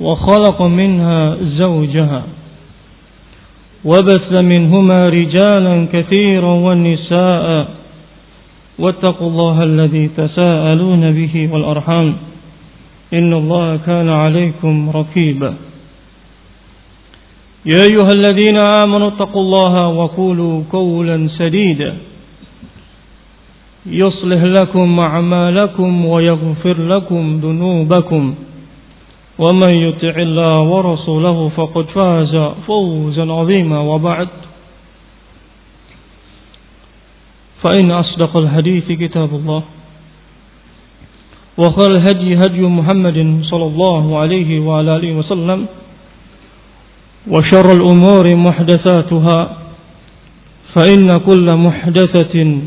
وخلق منها زوجها وبث منهما رجالا كثيرا والنساء واتقوا الله الذي تساءلون به والأرحام إن الله كان عليكم ركيبا يا أيها الذين آمنوا اتقوا الله وقولوا قولا سديدا يصلح لكم أعمالكم ويغفر لكم ذنوبكم ومن يطع الله ورسوله فقد فاز فوزا عظيما وبعد. فإن أصدق الحديث كتاب الله وخير الهدي هدي محمد صلى الله عليه وعلى آله وسلم وشر الأمور محدثاتها فإن كل محدثة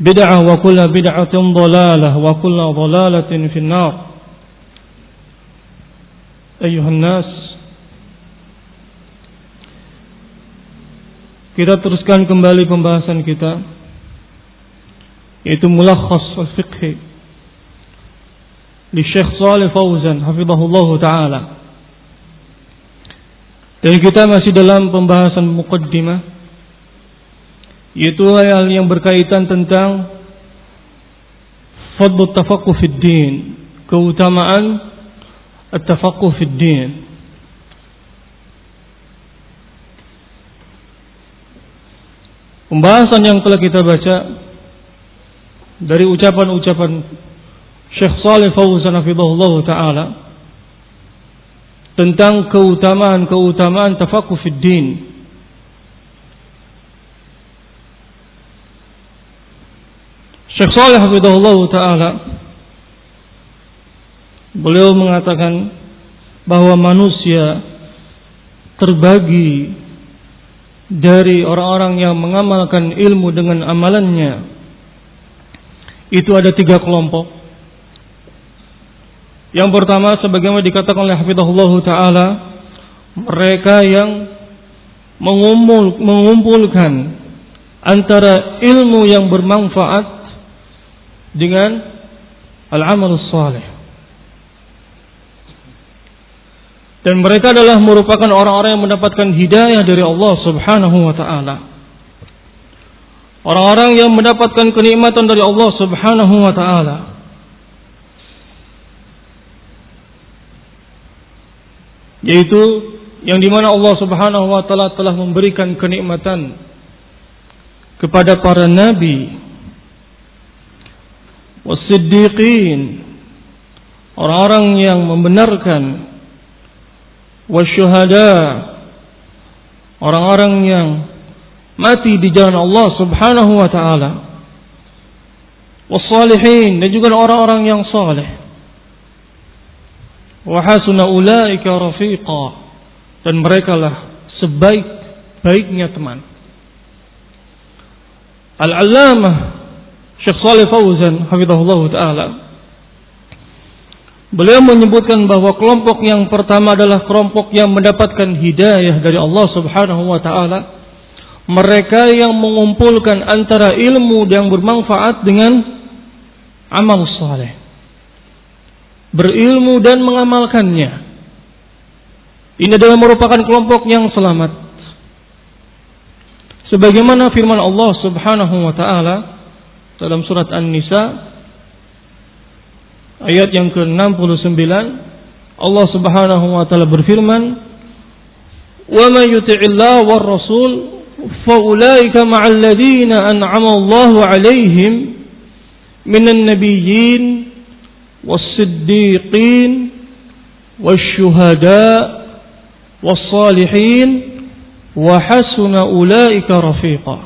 بدعة وكل بدعة ضلالة وكل ضلالة في النار. أيها الناس Kita teruskan kembali pembahasan kita yaitu mulakhas al-fiqh li Syekh Shalih Fauzan hafizahullah taala. Dan kita masih dalam pembahasan muqaddimah yaitu hal yang berkaitan tentang fadl tafaqquh fid din, keutamaan at-tafaqquh fid din. Pembahasan yang telah kita baca dari ucapan-ucapan Syekh Saleh Fauzan hafizahullah taala tentang keutamaan-keutamaan tafaqquh fid din. Syekh Saleh hafizahullah taala beliau mengatakan bahwa manusia terbagi dari orang-orang yang mengamalkan ilmu dengan amalannya itu ada tiga kelompok. Yang pertama sebagaimana dikatakan oleh Hafizahullah taala mereka yang mengumpul, mengumpulkan antara ilmu yang bermanfaat dengan al-amal salih. Dan mereka adalah merupakan orang-orang yang mendapatkan hidayah dari Allah Subhanahu wa taala. Orang-orang yang mendapatkan kenikmatan dari Allah Subhanahu wa taala. Yaitu yang di mana Allah Subhanahu wa taala telah memberikan kenikmatan kepada para nabi wasiddiqin orang-orang yang membenarkan wasyuhada orang-orang yang mati di jalan Allah Subhanahu wa taala. Wassalihin dan juga orang-orang yang saleh. Wa hasuna ulaika rafiqa. Dan mereka lah sebaik-baiknya teman. Al-Allamah Syekh Saleh Fauzan hafizahullah taala Beliau menyebutkan bahwa kelompok yang pertama adalah kelompok yang mendapatkan hidayah dari Allah Subhanahu wa taala. Mereka yang mengumpulkan antara ilmu yang bermanfaat dengan amal saleh. Berilmu dan mengamalkannya. Ini adalah merupakan kelompok yang selamat. Sebagaimana firman Allah Subhanahu wa taala dalam surat An-Nisa ayat yang ke-69 Allah Subhanahu wa taala berfirman ومن يطع الله والرسول فأولئك مع الذين أنعم الله عليهم من النبيين والصديقين والشهداء والصالحين وحسن أولئك رفيقا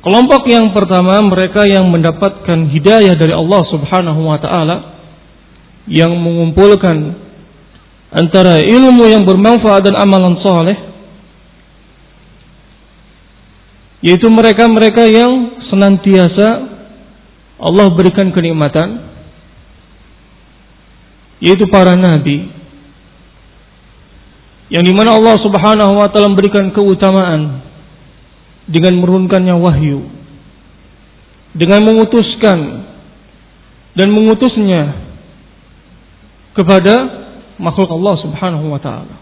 Kelompok yang pertama mereka yang mendapatkan hidayah dari Allah Subhanahu wa taala yang mengumpulkan antara ilmu yang bermanfaat dan amalan soleh yaitu mereka-mereka yang senantiasa Allah berikan kenikmatan yaitu para nabi yang di mana Allah subhanahu wa ta'ala memberikan keutamaan dengan menurunkannya wahyu dengan mengutuskan dan mengutusnya kepada makhluk Allah Subhanahu wa taala.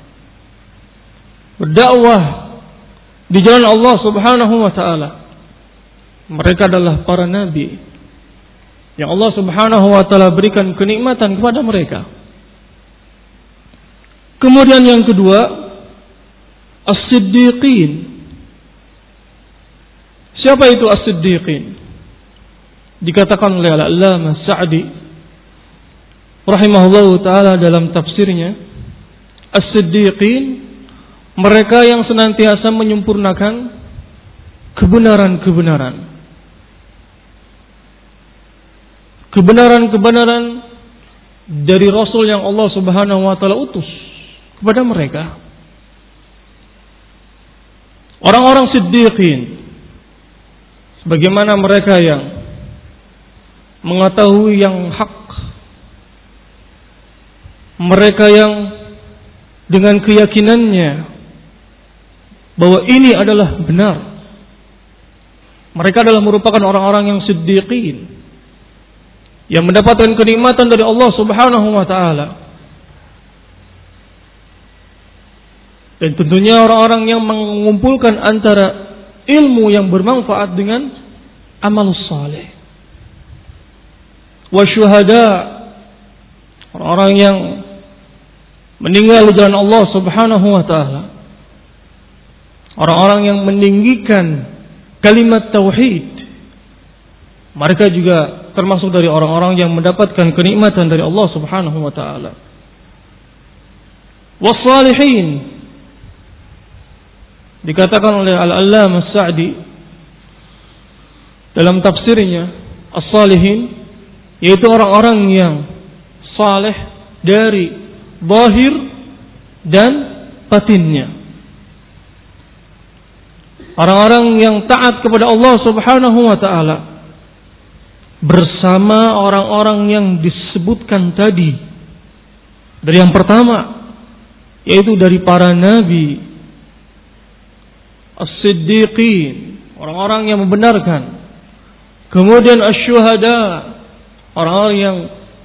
Berdakwah di jalan Allah Subhanahu wa taala. Mereka adalah para nabi yang Allah Subhanahu wa taala berikan kenikmatan kepada mereka. Kemudian yang kedua, as-siddiqin. Siapa itu as-siddiqin? Dikatakan oleh Al-Allamah Sa'di rahimahullah taala dalam tafsirnya as-siddiqin mereka yang senantiasa menyempurnakan kebenaran-kebenaran kebenaran-kebenaran dari rasul yang Allah Subhanahu wa taala utus kepada mereka orang-orang siddiqin sebagaimana mereka yang mengetahui yang hak mereka yang dengan keyakinannya bahwa ini adalah benar. Mereka adalah merupakan orang-orang yang siddiqin yang mendapatkan kenikmatan dari Allah Subhanahu wa taala. Dan tentunya orang-orang yang mengumpulkan antara ilmu yang bermanfaat dengan amal saleh. Wa syuhada orang-orang yang meninggal di jalan Allah Subhanahu wa taala. Orang-orang yang meninggikan kalimat tauhid mereka juga termasuk dari orang-orang yang mendapatkan kenikmatan dari Allah Subhanahu wa taala. Wassalihin dikatakan oleh Al-Allamah Sa'di dalam tafsirnya As-Salihin yaitu orang-orang yang saleh dari zahir dan batinnya. Orang-orang yang taat kepada Allah Subhanahu wa taala bersama orang-orang yang disebutkan tadi dari yang pertama yaitu dari para nabi as-siddiqin. Orang-orang yang membenarkan. Kemudian asy-syuhada orang-orang yang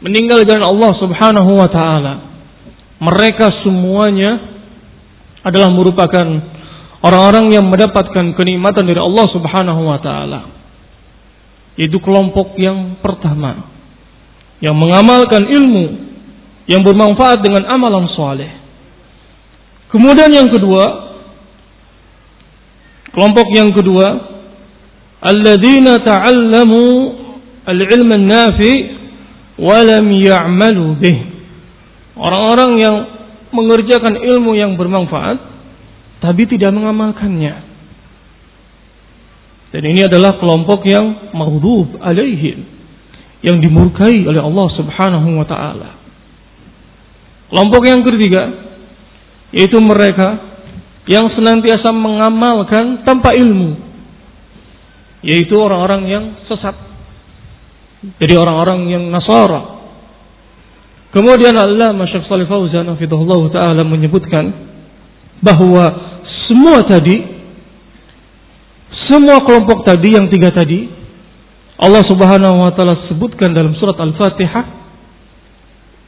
meninggal jalan Allah Subhanahu wa taala. Mereka semuanya adalah merupakan orang-orang yang mendapatkan kenikmatan dari Allah Subhanahu wa taala. Itu kelompok yang pertama. Yang mengamalkan ilmu. Yang bermanfaat dengan amalan soleh. Kemudian yang kedua, kelompok yang kedua, alladzina ta'allamu al-ilma an-nafi wa lam ya'malu bih. Orang-orang yang mengerjakan ilmu yang bermanfaat tapi tidak mengamalkannya. Dan ini adalah kelompok yang maghdub alaihim yang dimurkai oleh Allah Subhanahu wa taala. Kelompok yang ketiga yaitu mereka yang senantiasa mengamalkan tanpa ilmu yaitu orang-orang yang sesat. Jadi orang-orang yang nasara Kemudian Allah Masyak Salih Fauzan Ta'ala menyebutkan bahwa semua tadi semua kelompok tadi yang tiga tadi Allah Subhanahu wa taala sebutkan dalam surat Al-Fatihah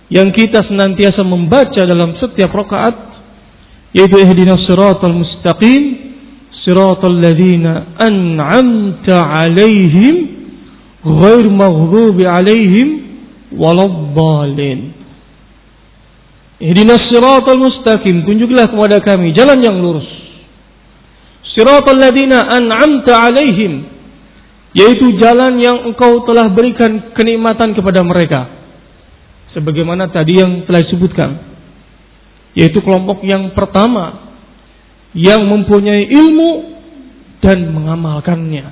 yang kita senantiasa membaca dalam setiap rakaat yaitu ihdinas siratal mustaqim siratal ladzina an'amta 'alaihim ghair maghdubi 'alaihim waladdallin Ihdinas siratal mustaqim, tunjuklah kepada kami jalan yang lurus. Siratal ladina an'amta alaihim, yaitu jalan yang engkau telah berikan kenikmatan kepada mereka. Sebagaimana tadi yang telah disebutkan, yaitu kelompok yang pertama yang mempunyai ilmu dan mengamalkannya.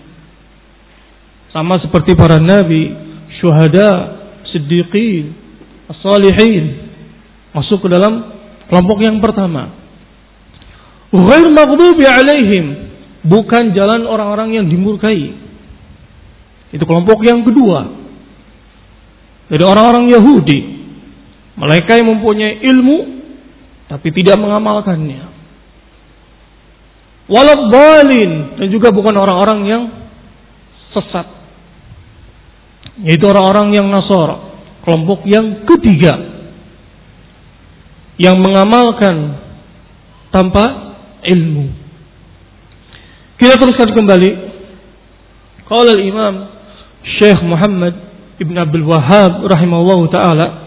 Sama seperti para nabi, syuhada, siddiqin, as-salihin, masuk ke dalam kelompok yang pertama. Ghair maghdubi alaihim, bukan jalan orang-orang yang dimurkai. Itu kelompok yang kedua. Dari orang-orang Yahudi, mereka yang mempunyai ilmu tapi tidak mengamalkannya. Walabbalin dan juga bukan orang-orang yang sesat. Yaitu orang-orang yang Nasara, kelompok yang ketiga yang mengamalkan tanpa ilmu. Kita teruskan kembali. Qala al-Imam Syekh Muhammad Ibn Abdul Wahhab rahimahullah taala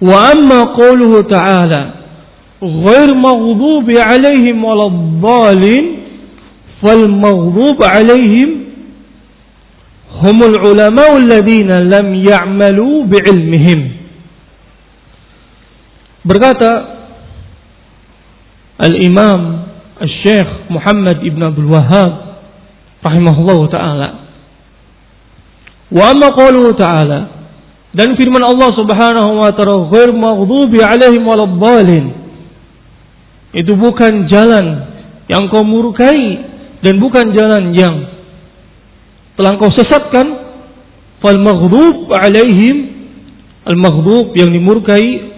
wa amma qawluhu ta'ala ghair maghdubi alaihim waladdallin fal maghdub alaihim humul ulama alladhina lam ya'malu bi'ilmihim Berkata Al-Imam Al-Syekh Muhammad Ibn Abdul Wahab rahimahullah taala. Wa amma qawluhu ta'ala dan firman Allah Subhanahu wa taala ghair maghdubi alaihim waladdallin. Itu bukan jalan yang kau murkai dan bukan jalan yang telah kau sesatkan. Fal maghdub alaihim al maghdub yang dimurkai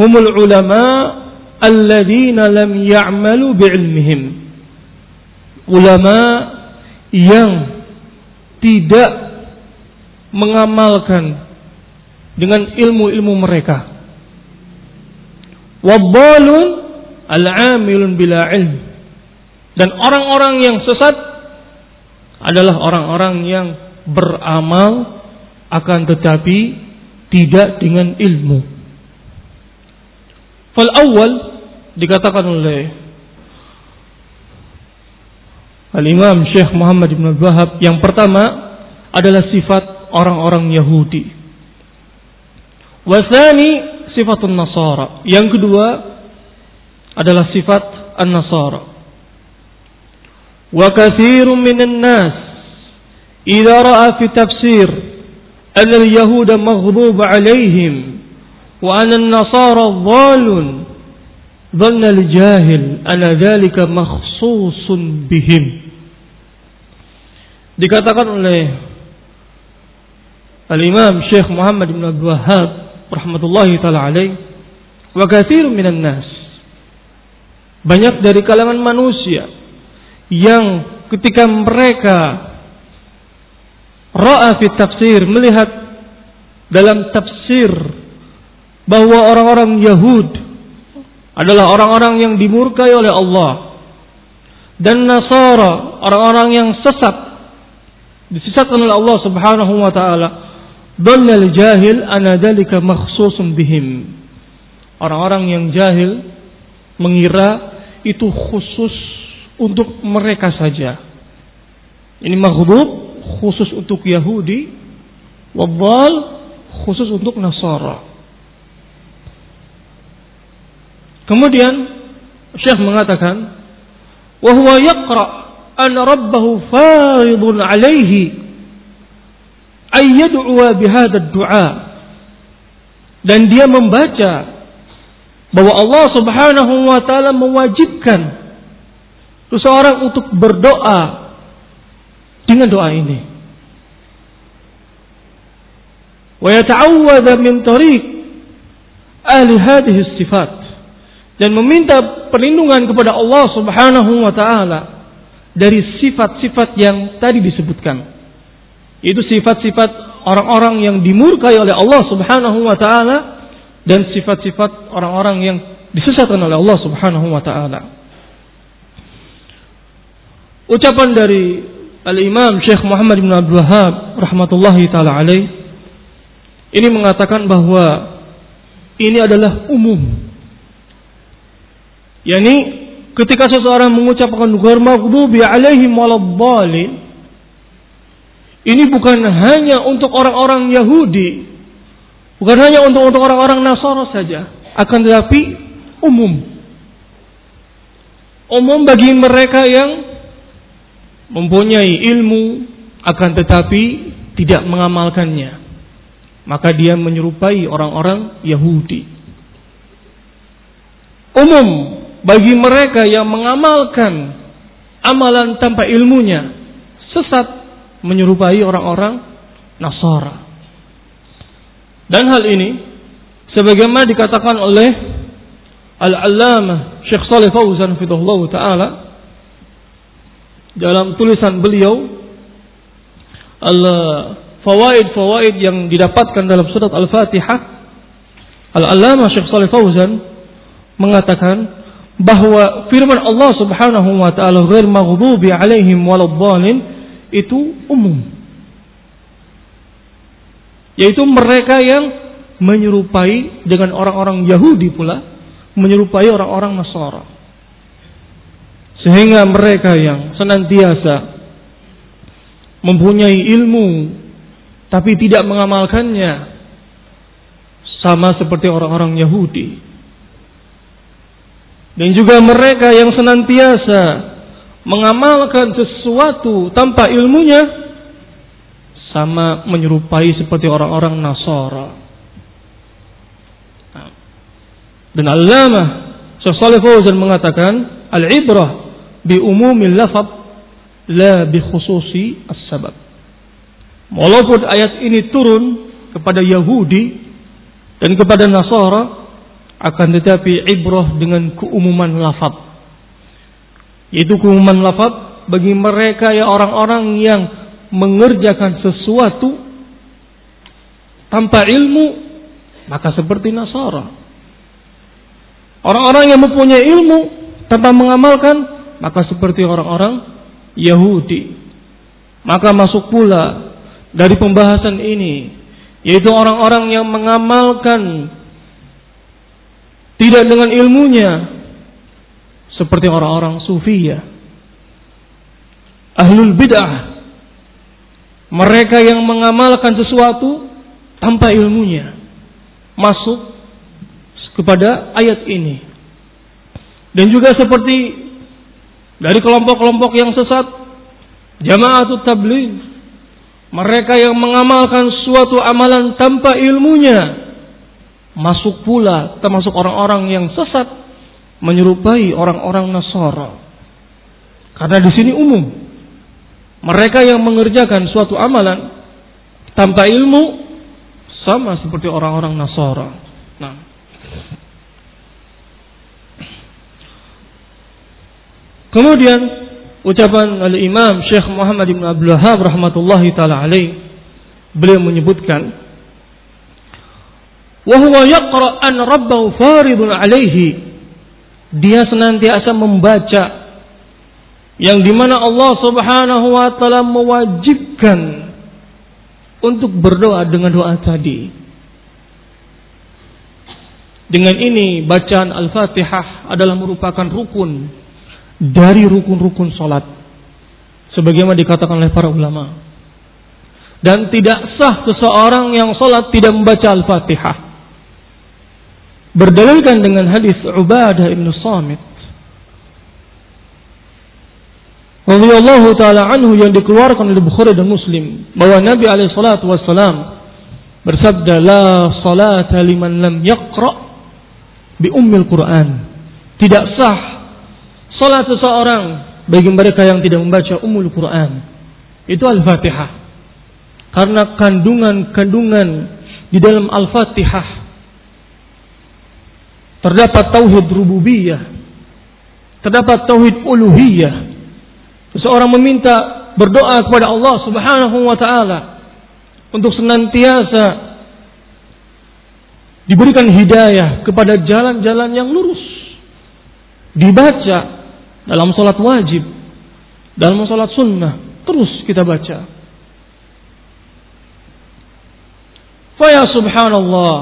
humul ulama alladzina lam ya'malu bi'ilmihim. Ulama yang tidak mengamalkan dengan ilmu-ilmu mereka. Wabbalun al-amilun bila ilm. Dan orang-orang yang sesat adalah orang-orang yang beramal akan tetapi tidak dengan ilmu. Fal awal dikatakan oleh Al-Imam Syekh Muhammad bin Wahab yang pertama adalah sifat orang-orang Yahudi. Wasani sifatun Nasara. Yang kedua adalah sifat An-Nasara. Wa kathirun minan nas idza ra'a fi tafsir anna al-yahuda maghdub 'alaihim wa anna an-nasara dhalun dhanna al-jahil anna dhalika makhsusun bihim. Dikatakan oleh Al-Imam Syekh Muhammad bin Abdul Wahhab rahmatullahi taala alaih wa katsir minan nas. Banyak dari kalangan manusia yang ketika mereka ra'a fi tafsir melihat dalam tafsir bahwa orang-orang Yahud adalah orang-orang yang dimurkai oleh Allah dan Nasara orang-orang yang sesat disesatkan oleh Allah Subhanahu wa taala dallal jahil ana dalika makhsusun bihim. Orang-orang yang jahil mengira itu khusus untuk mereka saja. Ini maghdub khusus untuk Yahudi. Wabal khusus untuk Nasara. Kemudian Syekh mengatakan, "Wa huwa yaqra an rabbahu faridun alaihi ay yad'uwa bihadha ad-du'a." Dan dia membaca bahwa Allah Subhanahu wa taala mewajibkan seseorang untuk berdoa dengan doa ini. Wa yata'awwadha min tariq ahli hadhihi sifat dan meminta perlindungan kepada Allah Subhanahu wa taala dari sifat-sifat yang tadi disebutkan. Itu sifat-sifat orang-orang yang dimurkai oleh Allah Subhanahu wa taala dan sifat-sifat orang-orang yang disesatkan oleh Allah Subhanahu wa taala. Ucapan dari Al-Imam Syekh Muhammad bin Abdul Wahab rahmatullahi taala alaih ini mengatakan bahwa ini adalah umum. Yani ketika seseorang mengucapkan ghair maghdubi alaihim waladdallin ini bukan hanya untuk orang-orang Yahudi, bukan hanya untuk orang-orang Nasara saja, akan tetapi umum. Umum bagi mereka yang mempunyai ilmu akan tetapi tidak mengamalkannya. Maka dia menyerupai orang-orang Yahudi. Umum bagi mereka yang mengamalkan amalan tanpa ilmunya sesat menyerupai orang-orang Nasara. Dan hal ini sebagaimana dikatakan oleh Al-Allamah Syekh Saleh Fauzan fitullah taala dalam tulisan beliau al-fawaid-fawaid yang didapatkan dalam surat Al-Fatihah Al-Allamah Syekh Saleh Fauzan mengatakan bahwa firman Allah Subhanahu wa taala ghair maghdubi alaihim waladdallin itu umum. Yaitu mereka yang menyerupai dengan orang-orang Yahudi pula, menyerupai orang-orang Nasara. Sehingga mereka yang senantiasa mempunyai ilmu tapi tidak mengamalkannya sama seperti orang-orang Yahudi. Dan juga mereka yang senantiasa mengamalkan sesuatu tanpa ilmunya sama menyerupai seperti orang-orang Nasara. Dan Allamah Syekh Shalih Fauzan mengatakan al-ibrah bi umumil lafaz la bi khususi as-sabab. Walaupun ayat ini turun kepada Yahudi dan kepada Nasara akan tetapi ibrah dengan keumuman lafaz yaitu keumuman lafaz bagi mereka ya orang-orang yang mengerjakan sesuatu tanpa ilmu maka seperti Nasara. Orang-orang yang mempunyai ilmu tanpa mengamalkan maka seperti orang-orang Yahudi. Maka masuk pula dari pembahasan ini yaitu orang-orang yang mengamalkan tidak dengan ilmunya seperti orang-orang sufiyah ahlul bid'ah. Mereka yang mengamalkan sesuatu tanpa ilmunya. Masuk kepada ayat ini. Dan juga seperti dari kelompok-kelompok yang sesat jamaatut tabligh mereka yang mengamalkan suatu amalan tanpa ilmunya masuk pula termasuk orang-orang yang sesat menyerupai orang-orang Nasara. Karena di sini umum. Mereka yang mengerjakan suatu amalan tanpa ilmu sama seperti orang-orang Nasara. Nah. Kemudian ucapan al-Imam Syekh Muhammad bin Abdul Wahab rahmatullahi taala alaih beliau menyebutkan wa huwa yaqra an rabbahu faridun alaihi dia senantiasa membaca yang di mana Allah Subhanahu wa taala mewajibkan untuk berdoa dengan doa tadi. Dengan ini bacaan Al-Fatihah adalah merupakan rukun dari rukun-rukun salat. Sebagaimana dikatakan oleh para ulama. Dan tidak sah seseorang yang salat tidak membaca Al-Fatihah berdalilkan dengan hadis Ubadah bin Samit. Radhiyallahu taala anhu yang dikeluarkan oleh Bukhari dan Muslim. Bahwa Nabi alaihi salatu wasallam bersabda la salata liman lam yaqra bi ummil Quran. Tidak sah salat seseorang bagi mereka yang tidak membaca ummul Quran. Itu Al-Fatihah. Karena kandungan-kandungan di dalam Al-Fatihah terdapat tauhid rububiyah, terdapat tauhid uluhiyah. Seseorang meminta berdoa kepada Allah Subhanahu wa taala untuk senantiasa diberikan hidayah kepada jalan-jalan yang lurus. Dibaca dalam salat wajib, dalam salat sunnah, terus kita baca. Faya subhanallah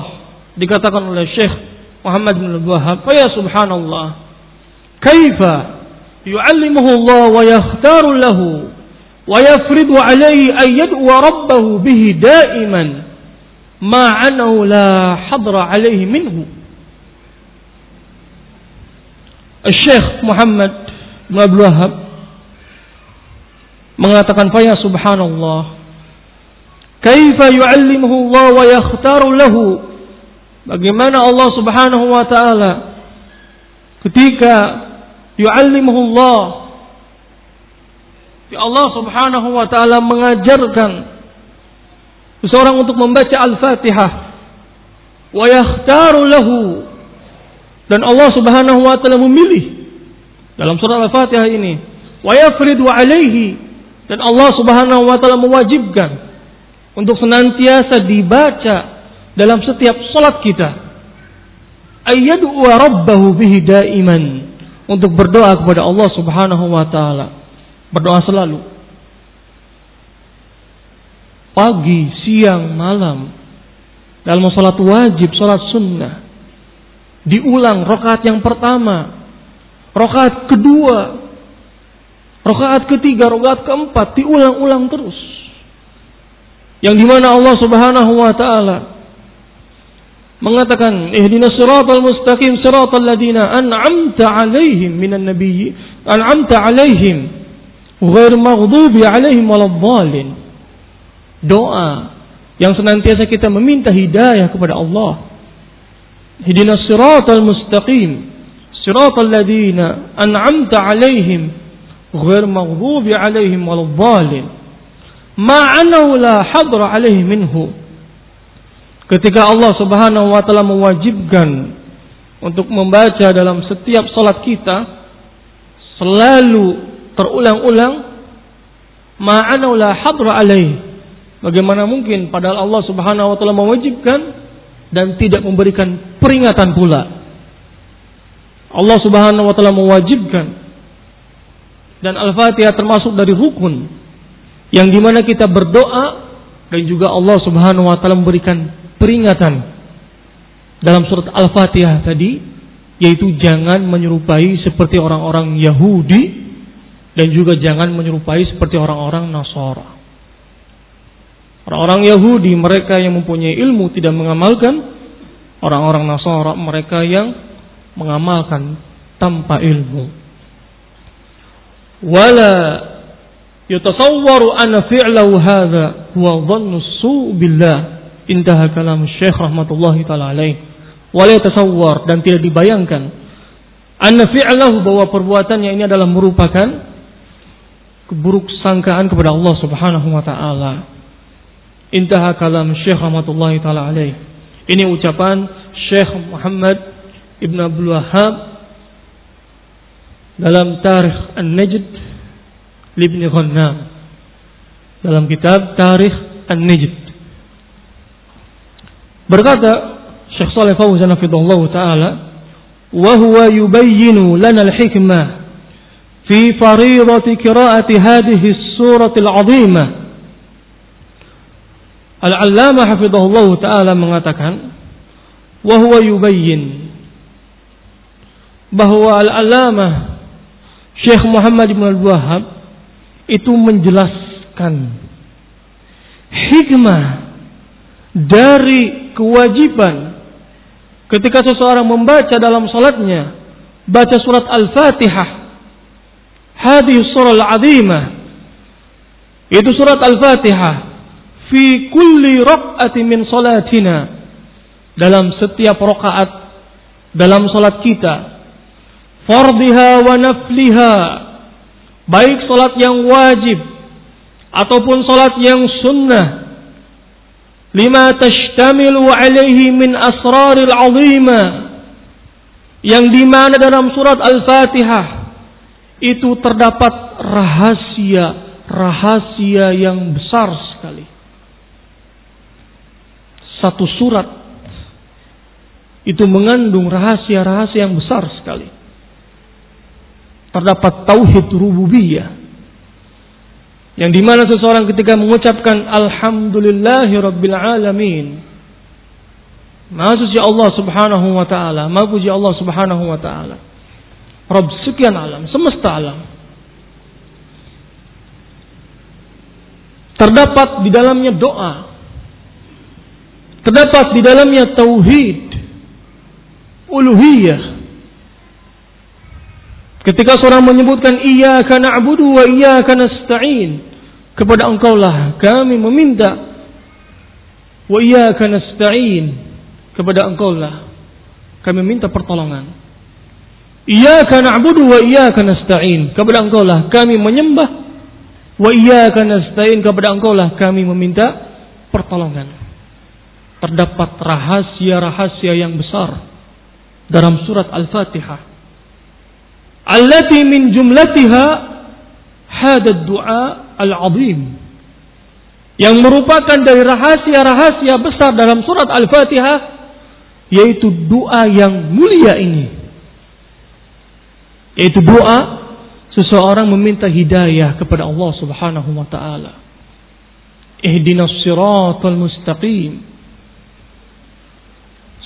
dikatakan oleh Syekh Muhammad bin Abdul Wahab, "Ya subhanallah, kaifa yu'allimuhu Allah wa yakhtaru lahu wa yafridu alayhi an yad'u rabbahu bihi da'iman ma'anahu la hadra alayhi minhu." Syekh Muhammad bin Abdul Wahab mengatakan, "Ya subhanallah, kaifa yu'allimuhu Allah wa yakhtaru lahu Bagaimana Allah Subhanahu wa taala ketika yu'allimuhullah ya Allah Subhanahu wa taala mengajarkan seseorang untuk membaca Al-Fatihah wa yakhtaru lahu dan Allah Subhanahu wa taala memilih dalam surah Al-Fatihah ini wa yafridu alaihi dan Allah Subhanahu wa taala mewajibkan untuk senantiasa dibaca dalam setiap salat kita. Ayyadu rabbahu bihi daiman. Untuk berdoa kepada Allah Subhanahu wa taala. Berdoa selalu. Pagi siang malam. Dalam salat wajib salat sunnah. Diulang rakaat yang pertama. Rakaat kedua. Rakaat ketiga rakaat keempat. Diulang-ulang terus. Yang di mana Allah Subhanahu wa taala mengatakan ihdinas siratal mustaqim siratal ladina an'amta alaihim minan nabiyyi an'amta alaihim ghair maghdubi alaihim waladdallin doa yang senantiasa kita meminta hidayah kepada Allah ihdinas siratal mustaqim siratal ladina an'amta alaihim ghair maghdubi alaihim waladdallin ma'anahu la hadra alaihim minhu Ketika Allah Subhanahu wa taala mewajibkan untuk membaca dalam setiap salat kita selalu terulang-ulang ma'ana la alaih. Bagaimana mungkin padahal Allah Subhanahu wa taala mewajibkan dan tidak memberikan peringatan pula. Allah Subhanahu wa taala mewajibkan dan Al-Fatihah termasuk dari rukun yang di mana kita berdoa dan juga Allah Subhanahu wa taala memberikan peringatan dalam surat Al-Fatihah tadi yaitu jangan menyerupai seperti orang-orang Yahudi dan juga jangan menyerupai seperti orang-orang Nasara. Orang-orang Yahudi mereka yang mempunyai ilmu tidak mengamalkan, orang-orang Nasara mereka yang mengamalkan tanpa ilmu. Wala yatasawwaru anna fi'lahu hadha huwa dhannu su' billah intaha kalam Syekh rahmatullahi taala alaih. Wala tasawwar dan tidak dibayangkan anna fi'lahu bahwa perbuatannya ini adalah merupakan keburuk sangkaan kepada Allah Subhanahu wa taala. Intaha kalam Syekh rahmatullahi taala alaih. Ini ucapan Syekh Muhammad Ibn Abdul Wahab dalam Tarikh An-Najd Libni Ghannam. Dalam kitab Tarikh An-Najd Berkata Syekh Saleh Fauzan hafizallahu taala, "Wa huwa yubayyinu lana al-hikmah fi fariidati qira'ati hadhihi as-surah al-'azimah." Al-Allamah hafizahullahu taala mengatakan, "Wa huwa yubayyin" bahwa Al-Allamah Syekh Muhammad bin Al-Wahhab itu menjelaskan hikmah dari kewajiban. Ketika seseorang membaca dalam salatnya baca surat Al-Fatihah hadis surah al-azimah. Itu surat Al-Fatihah fi kulli raq'ati min salatina. Dalam setiap rakaat dalam salat kita. Fardhiha wa nafliha. Baik salat yang wajib ataupun salat yang sunnah lima tashtamilu alaihi min asraril azima yang di mana dalam surat Al-Fatihah itu terdapat rahasia-rahasia yang besar sekali. Satu surat itu mengandung rahasia-rahasia yang besar sekali. Terdapat tauhid rububiyah yang di mana seseorang ketika mengucapkan Alhamdulillahi Rabbil Alamin Maha suci Allah Subhanahu wa taala, maha puji Allah Subhanahu wa taala. Rabb sekian alam, semesta alam. Terdapat di dalamnya doa. Terdapat di dalamnya tauhid. Uluhiyah. Ketika seorang menyebutkan iyyaka na'budu wa iyyaka nasta'in, kepada engkaulah kami meminta. Wa iyyaka nasta'in. Kepada engkaulah kami minta pertolongan. Iyyaka na'budu wa iyyaka nasta'in. Kepada engkaulah kami menyembah. Wa iyyaka nasta'in. Kepada engkaulah kami meminta pertolongan. Terdapat rahasia-rahasia yang besar dalam surat Al-Fatihah. Allati min jumlatiha hadad du'a al-azim. Yang merupakan dari rahasia-rahasia besar dalam surat Al-Fatihah yaitu doa yang mulia ini. Yaitu doa seseorang meminta hidayah kepada Allah Subhanahu wa taala. Ihdinas siratal mustaqim.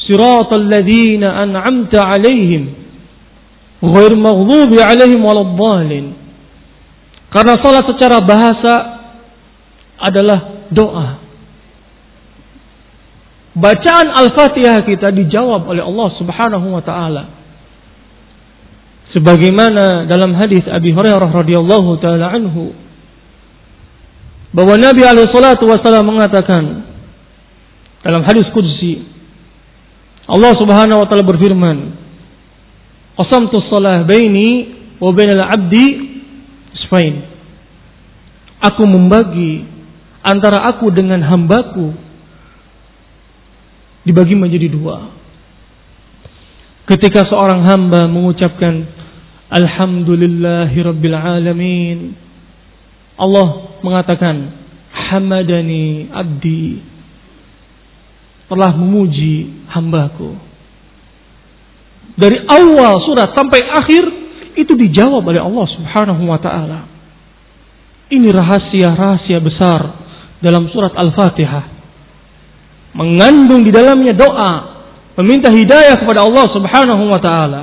Siratal ladzina an'amta 'alaihim ghair maghdubi 'alaihim waladdallin karena salat secara bahasa adalah doa. Bacaan Al-Fatihah kita dijawab oleh Allah Subhanahu wa taala. Sebagaimana dalam hadis Abi Hurairah radhiyallahu taala anhu bahwa Nabi alaihi salatu wasallam mengatakan dalam hadis qudsi Allah Subhanahu wa taala berfirman Qasamtu shalah baini wa bainal 'abdi Aku membagi antara aku dengan hambaku dibagi menjadi dua. Ketika seorang hamba mengucapkan Alhamdulillahi Rabbil Alamin Allah mengatakan Hamadani abdi Telah memuji hambaku Dari awal surat sampai akhir itu dijawab oleh Allah Subhanahu wa taala. Ini rahasia-rahasia besar dalam surat Al-Fatihah. Mengandung di dalamnya doa, meminta hidayah kepada Allah Subhanahu wa taala.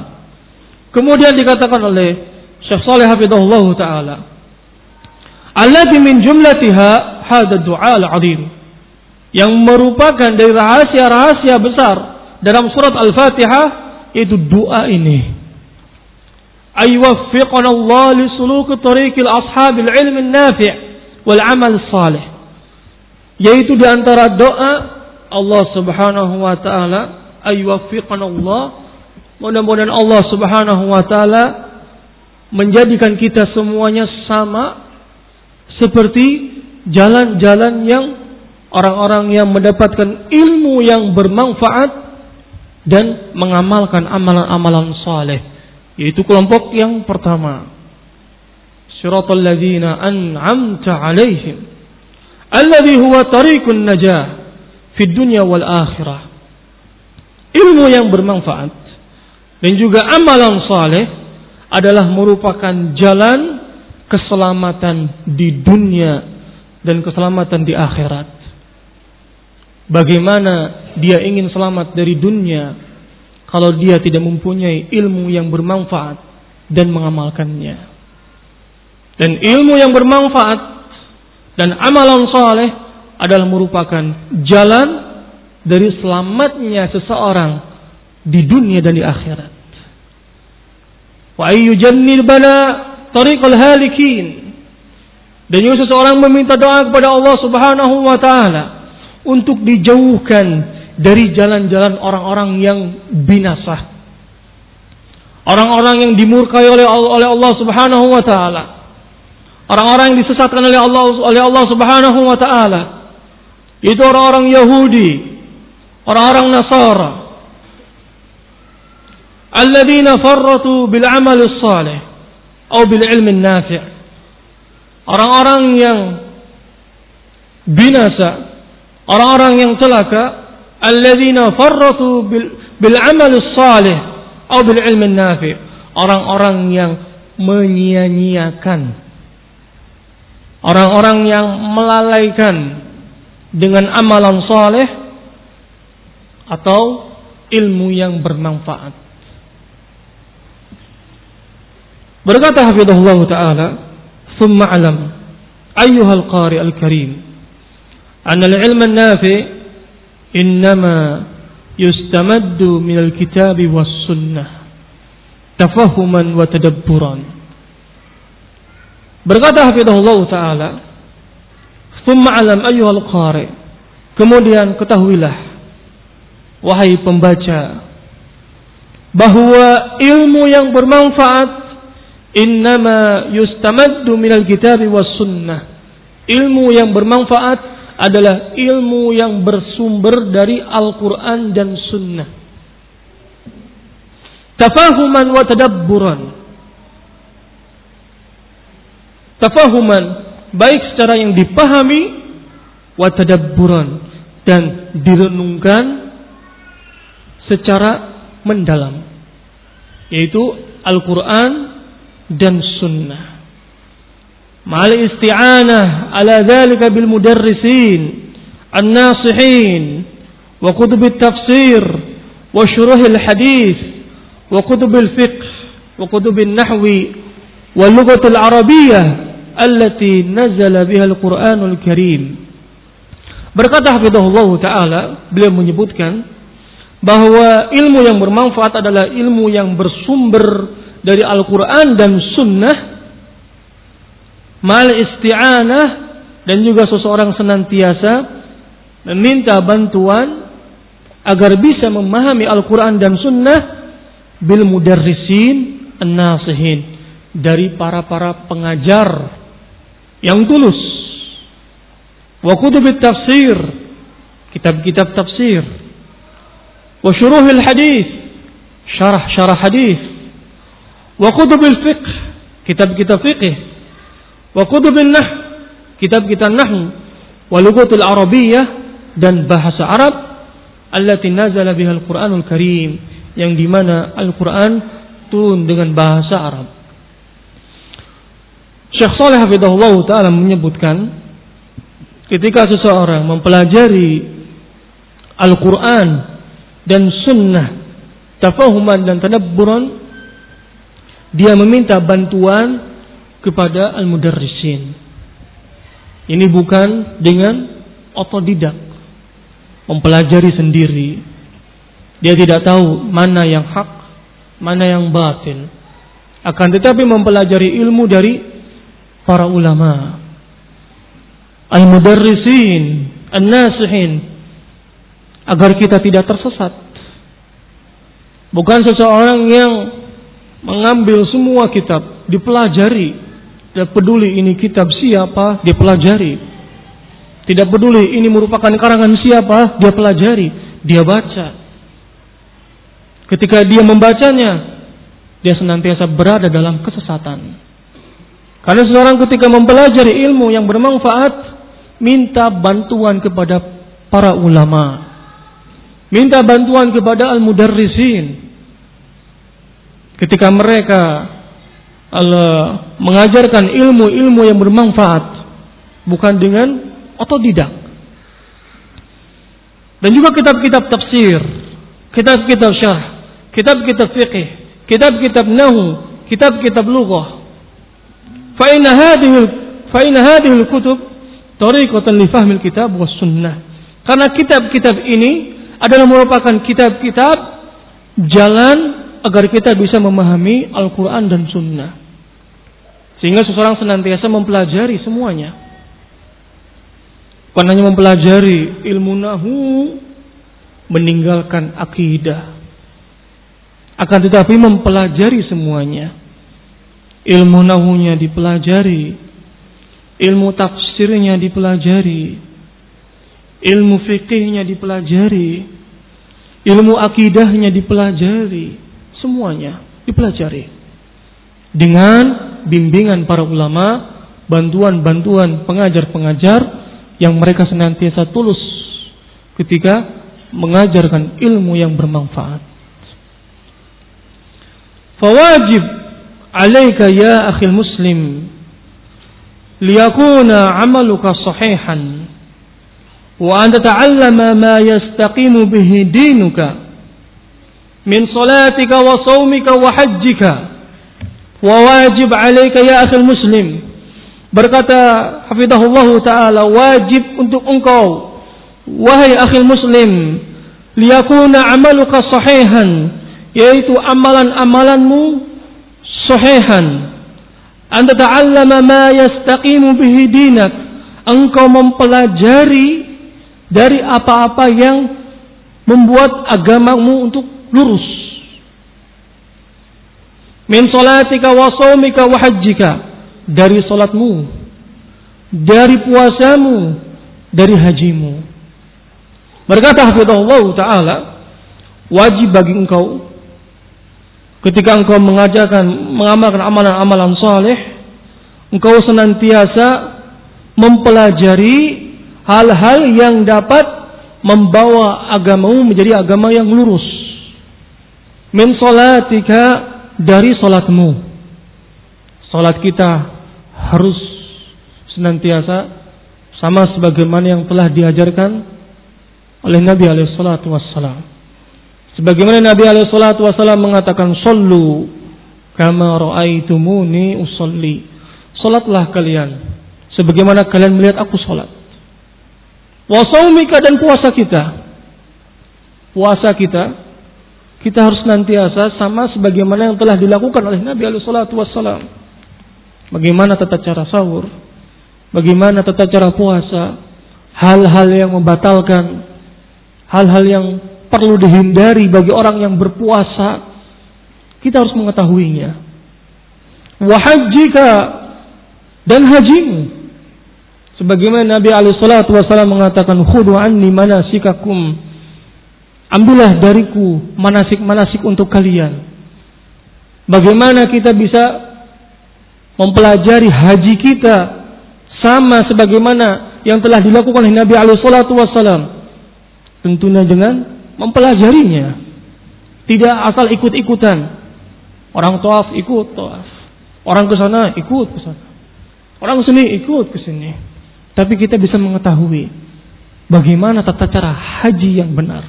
Kemudian dikatakan oleh Syekh Saleh Hafizahullah taala, "Allati min jumlatiha hadha du'a al-'azim." Yang merupakan dari rahasia-rahasia besar dalam surat Al-Fatihah yaitu doa ini أن يوفقنا الله لسلوك طريق الأصحاب العلم النافع والعمل الصالح yaitu di antara doa Allah Subhanahu wa taala ayyuwaffiqana Allah mudah-mudahan Allah Subhanahu wa taala menjadikan kita semuanya sama seperti jalan-jalan yang orang-orang yang mendapatkan ilmu yang bermanfaat dan mengamalkan amalan-amalan saleh yaitu kelompok yang pertama. Siratal ladzina an'amta 'alaihim. Alladhi huwa tariqun najah fid dunya wal akhirah. Ilmu yang bermanfaat dan juga amalan saleh adalah merupakan jalan keselamatan di dunia dan keselamatan di akhirat. Bagaimana dia ingin selamat dari dunia kalau dia tidak mempunyai ilmu yang bermanfaat dan mengamalkannya. Dan ilmu yang bermanfaat dan amalan saleh adalah merupakan jalan dari selamatnya seseorang di dunia dan di akhirat. Wa ayyujannil bala tariqal halikin. Dan juga seseorang meminta doa kepada Allah Subhanahu wa taala untuk dijauhkan dari jalan-jalan orang-orang yang binasa. Orang-orang yang dimurkai oleh oleh Allah Subhanahu wa taala. Orang-orang yang disesatkan oleh Allah oleh Allah Subhanahu wa taala. Itu orang-orang Yahudi, orang-orang Nasara. Alladzina farratu bil amal salih atau bil ilmi nafi'. Orang-orang yang binasa, orang-orang yang celaka alladzina farratu bil, bil amal salih atau bil ilmi nafi orang-orang yang menyia-nyiakan orang-orang yang melalaikan dengan amalan saleh atau ilmu yang bermanfaat. Berkata Hafizahullah Ta'ala, "Thumma alam, ayyuhal qari al-karim, anna al-ilm an-nafi innama yustamaddu min al-kitab was sunnah tafahuman wa tadabburan." Berkata Hafizahullah Ta'ala, "Thumma alam ayyuhal qari." Kemudian ketahuilah wahai pembaca bahwa ilmu yang bermanfaat innama yustamaddu minal kitabi was sunnah. Ilmu yang bermanfaat adalah ilmu yang bersumber dari Al-Quran dan Sunnah. Tafahuman wa tadabburan. Tafahuman baik secara yang dipahami wa tadabburan dan direnungkan secara mendalam yaitu Al-Quran dan sunnah. Ma'al isti'anah ala dhalika bil mudarrisin an-nasihin wa kutub tafsir wa syuruh al-hadis wa kutub al-fiqh wa kutub al-nahwi wa lughat al-arabiyyah allati nazala biha al-Qur'anul Karim. Berkata Hafizahullah Ta'ala, beliau menyebutkan bahwa ilmu yang bermanfaat adalah ilmu yang bersumber dari Al-Quran dan Sunnah mal isti'anah dan juga seseorang senantiasa meminta bantuan agar bisa memahami Al-Quran dan Sunnah bil mudarrisin an-nasihin dari para-para pengajar yang tulus. Wa kutubit tafsir kitab-kitab tafsir. Wa syuruhil hadis syarah-syarah hadis wa kutubil fiqh kitab-kitab fiqh wa kutubil nah kitab-kitab nahwu wa lugatul arabiyyah dan bahasa Arab allati nazala biha al-Qur'anul Karim yang di mana Al-Qur'an turun dengan bahasa Arab. Syekh Saleh Hafizahullah Ta'ala menyebutkan ketika seseorang mempelajari Al-Quran dan Sunnah tafahuman dan tadabburan dia meminta bantuan kepada al-mudarrisin. Ini bukan dengan otodidak, mempelajari sendiri. Dia tidak tahu mana yang hak, mana yang batin. Akan tetapi mempelajari ilmu dari para ulama. Al-mudarrisin, an-nasihin agar kita tidak tersesat. Bukan seseorang yang mengambil semua kitab, dipelajari. Tidak peduli ini kitab siapa, dia pelajari. Tidak peduli ini merupakan karangan siapa, dia pelajari, dia baca. Ketika dia membacanya, dia senantiasa berada dalam kesesatan. Karena seorang ketika mempelajari ilmu yang bermanfaat, minta bantuan kepada para ulama. Minta bantuan kepada al-mudarrisin, ketika mereka mengajarkan ilmu-ilmu yang bermanfaat bukan dengan otodidak. Dan juga kitab-kitab tafsir kitab-kitab syarh kitab-kitab fiqh kitab-kitab nahu kitab-kitab lughah. Fa inna hadhihi fa inna hadhihi al-kutub tariqatan li fahmil kitab was sunnah. Karena kitab-kitab ini adalah merupakan kitab-kitab jalan agar kita bisa memahami Al-Quran dan Sunnah. Sehingga seseorang senantiasa mempelajari semuanya. Bukan hanya mempelajari ilmu nahu, meninggalkan akidah. Akan tetapi mempelajari semuanya. Ilmu nahunya dipelajari. Ilmu tafsirnya dipelajari. Ilmu fikihnya dipelajari. Ilmu akidahnya dipelajari Semuanya dipelajari. Dengan bimbingan para ulama, bantuan-bantuan pengajar-pengajar yang mereka senantiasa tulus ketika mengajarkan ilmu yang bermanfaat. Fawajib alaika ya akhil muslim liyakuna amaluka sahihan wa an tata'allama ma yastaqimu bihi dinuka min salatika wa saumika wa hajjika wa wajib 'alaika ya akhil muslim. Berkata hafizahullah taala wajib untuk engkau wahai akhil muslim liyakuna amaluka sahihan yaitu amalan-amalanmu sahihan. Anta ta'allama ma yastaqimu bihi dinak. Engkau mempelajari dari apa-apa yang membuat agamamu untuk lurus. Min salatika wa saumika wa hajjika dari salatmu, dari puasamu, dari hajimu. Berkata Hafizahullah Ta'ala, wajib bagi engkau ketika engkau mengajarkan, mengamalkan amalan-amalan saleh, engkau senantiasa mempelajari hal-hal yang dapat membawa agamamu menjadi agama yang lurus. Min salatika dari salatmu. Salat kita harus senantiasa sama sebagaimana yang telah diajarkan oleh Nabi alaihi salatu wassalam. Sebagaimana Nabi alaihi salatu wassalam mengatakan sallu kama raaitumuni usolli. Salatlah kalian sebagaimana kalian melihat aku salat wasaumika dan puasa kita. Puasa kita kita harus nantiasa sama sebagaimana yang telah dilakukan oleh Nabi alaihi salatu wassalam. Bagaimana tata cara sahur, bagaimana tata cara puasa, hal-hal yang membatalkan, hal-hal yang perlu dihindari bagi orang yang berpuasa, kita harus mengetahuinya. Wahajjika dan hajimu Sebagaimana Nabi alaihi wasallam mengatakan khudu anni manasikakum. Ambillah dariku manasik-manasik untuk kalian. Bagaimana kita bisa mempelajari haji kita sama sebagaimana yang telah dilakukan oleh Nabi alaihi wasallam. Tentunya dengan mempelajarinya. Tidak asal ikut-ikutan. Orang tawaf ikut tawaf. Orang ke sana ikut ke sana. Orang sini ikut ke sini. Tapi kita bisa mengetahui bagaimana tata cara haji yang benar.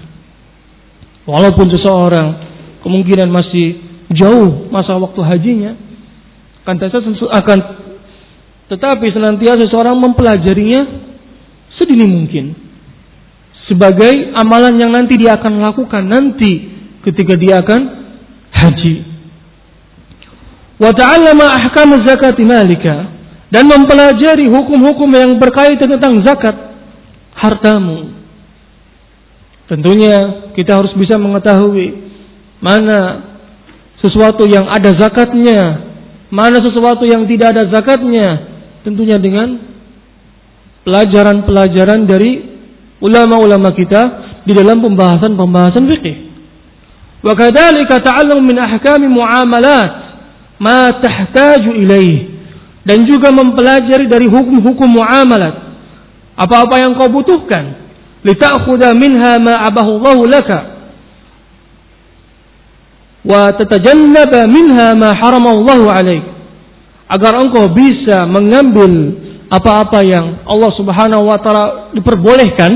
Walaupun seseorang kemungkinan masih jauh masa waktu hajinya, akan akan tetapi senantiasa seseorang mempelajarinya sedini mungkin sebagai amalan yang nanti dia akan lakukan nanti ketika dia akan haji. Wa ta'allama ahkam zakati malika dan mempelajari hukum-hukum yang berkaitan tentang zakat hartamu. Tentunya kita harus bisa mengetahui mana sesuatu yang ada zakatnya, mana sesuatu yang tidak ada zakatnya, tentunya dengan pelajaran-pelajaran dari ulama-ulama kita di dalam pembahasan-pembahasan fikih. Wa kadzalika ta'allum min ahkami muamalat ma tahtaju ilaih dan juga mempelajari dari hukum-hukum muamalat. Apa-apa yang kau butuhkan lita'khudha minha ma abahu laka wa tatajannaba minha ma harama Allah alaik agar engkau bisa mengambil apa-apa yang Allah Subhanahu wa taala diperbolehkan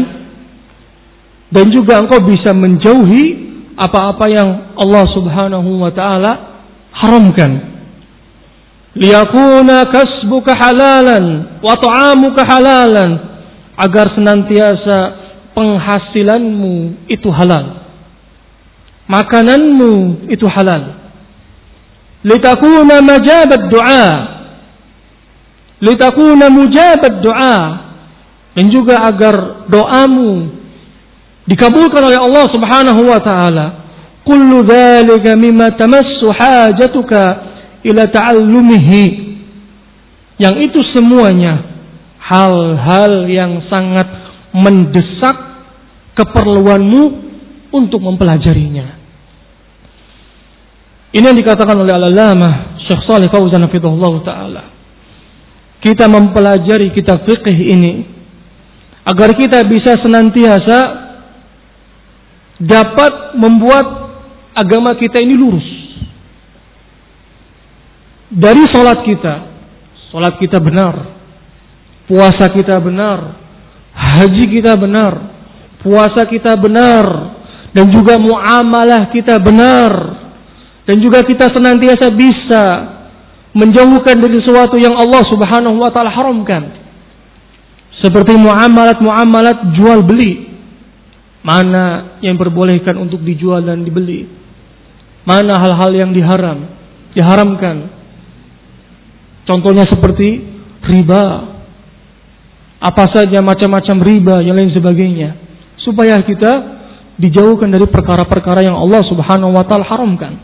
dan juga engkau bisa menjauhi apa-apa yang Allah Subhanahu wa taala haramkan. liyakuna kasbuka halalan wa ta'amuka halalan agar senantiasa penghasilanmu itu halal. Makananmu itu halal. Litakuna majabat doa litakuna mujabat doa dan juga agar doamu dikabulkan oleh Allah Subhanahu wa taala. Kullu dzalika mimma tamassu hajatuka ila ta'allumihi. Yang itu semuanya hal-hal yang sangat mendesak keperluanmu untuk mempelajarinya. Ini yang dikatakan oleh Al-Allamah Syekh Saleh Fauzan taala. Kita mempelajari kitab fikih ini agar kita bisa senantiasa dapat membuat agama kita ini lurus dari sholat kita, sholat kita benar, puasa kita benar, haji kita benar, puasa kita benar, dan juga muamalah kita benar, dan juga kita senantiasa bisa menjauhkan dari sesuatu yang Allah Subhanahu wa taala haramkan. Seperti muamalat-muamalat jual beli. Mana yang diperbolehkan untuk dijual dan dibeli? Mana hal-hal yang diharam, diharamkan? Contohnya seperti riba, apa saja macam-macam riba yang lain sebagainya supaya kita dijauhkan dari perkara-perkara yang Allah Subhanahu wa taala haramkan.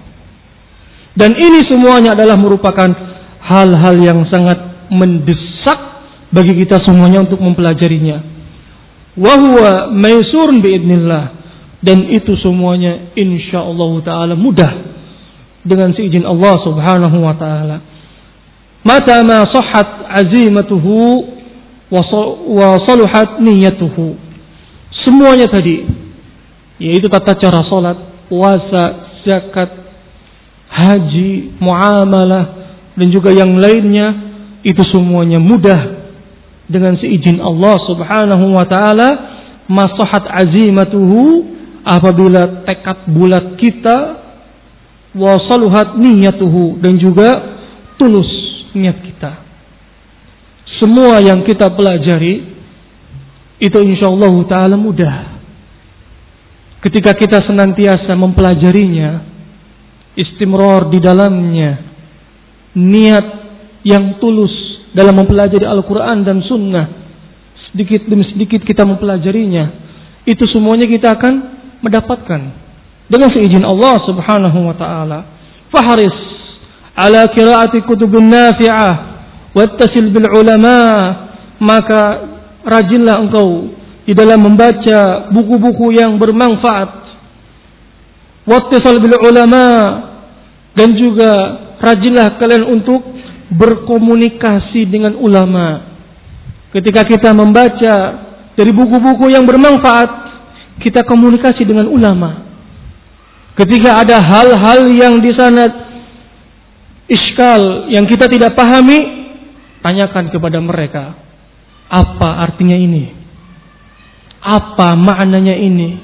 Dan ini semuanya adalah merupakan hal-hal yang sangat mendesak bagi kita semuanya untuk mempelajarinya. Wa huwa maisurun biidnillah dan itu semuanya insyaallah taala mudah dengan seizin Allah Subhanahu wa taala. Mata ma sahhat azimatuhu wa saluhat niyatuhu. Semuanya tadi yaitu tata cara salat, puasa, zakat, haji, muamalah dan juga yang lainnya itu semuanya mudah dengan seizin Allah Subhanahu wa taala masahat azimatuhu apabila tekad bulat kita wa saluhat niyatuhu dan juga tulus niat kita semua yang kita pelajari itu insyaallah taala mudah. Ketika kita senantiasa mempelajarinya, istimror di dalamnya, niat yang tulus dalam mempelajari Al-Quran dan Sunnah, sedikit demi sedikit kita mempelajarinya, itu semuanya kita akan mendapatkan dengan seizin Allah Subhanahu wa taala. Faharis ala qiraati kutubin nafi'ah wattasil bil ulama maka rajinlah engkau di dalam membaca buku-buku yang bermanfaat. Wattasal bil ulama dan juga rajinlah kalian untuk berkomunikasi dengan ulama. Ketika kita membaca dari buku-buku yang bermanfaat kita komunikasi dengan ulama. Ketika ada hal-hal yang di sana iskal yang kita tidak pahami Tanyakan kepada mereka, apa artinya ini? Apa maknanya ini?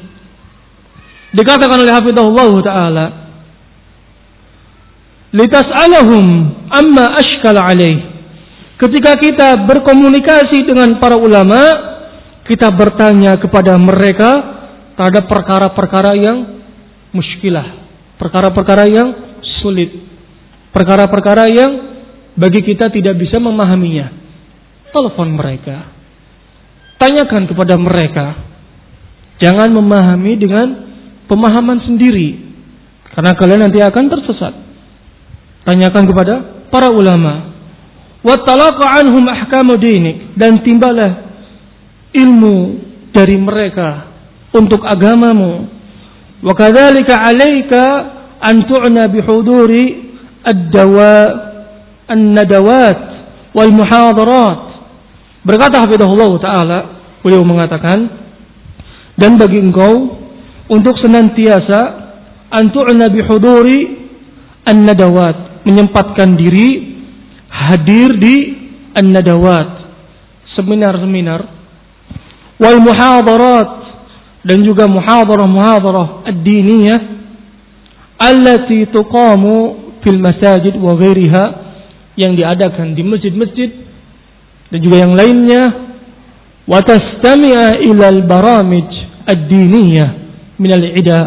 Dikatakan oleh Hafizahullah Ta'ala, Litas'alahum amma ashkal alaih. Ketika kita berkomunikasi dengan para ulama, kita bertanya kepada mereka terhadap perkara-perkara yang muskilah, perkara-perkara yang sulit, perkara-perkara yang bagi kita tidak bisa memahaminya. Telepon mereka. Tanyakan kepada mereka. Jangan memahami dengan pemahaman sendiri. Karena kalian nanti akan tersesat. Tanyakan kepada para ulama. Wattalaqa anhum. Dan timbalah ilmu dari mereka untuk agamamu. Wa kadzalika 'alaika an bihuduri ad-dawa an-nadawat wal muhadarat. Berkata Hafizahullah taala, beliau mengatakan dan bagi engkau untuk senantiasa antu'na bihuduri an-nadawat, menyempatkan diri hadir di an-nadawat, seminar-seminar wal muhadarat dan juga muhadarah-muhadarah ad-diniyah allati tuqamu fil masajid wa ghairiha yang diadakan di masjid-masjid dan juga yang lainnya. Wa tastami'a ilal baramij ad-diniyah min al-idah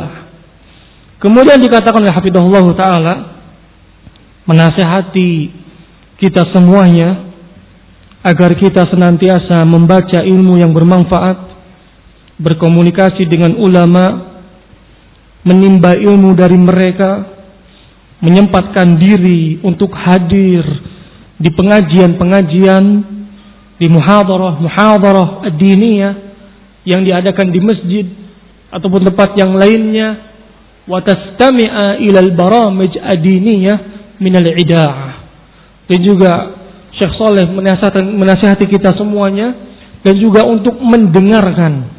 kemudian dikatakan oleh hafizahullah taala menasihati kita semuanya agar kita senantiasa membaca ilmu yang bermanfaat berkomunikasi dengan ulama menimba ilmu dari mereka menyempatkan diri untuk hadir di pengajian-pengajian di muhadarah-muhadarah ad-diniyah yang diadakan di masjid ataupun tempat yang lainnya. Wa tastami'a ila al-baramij ad-diniyah min al-idah dan juga Syekh Saleh menasihati kita semuanya dan juga untuk mendengarkan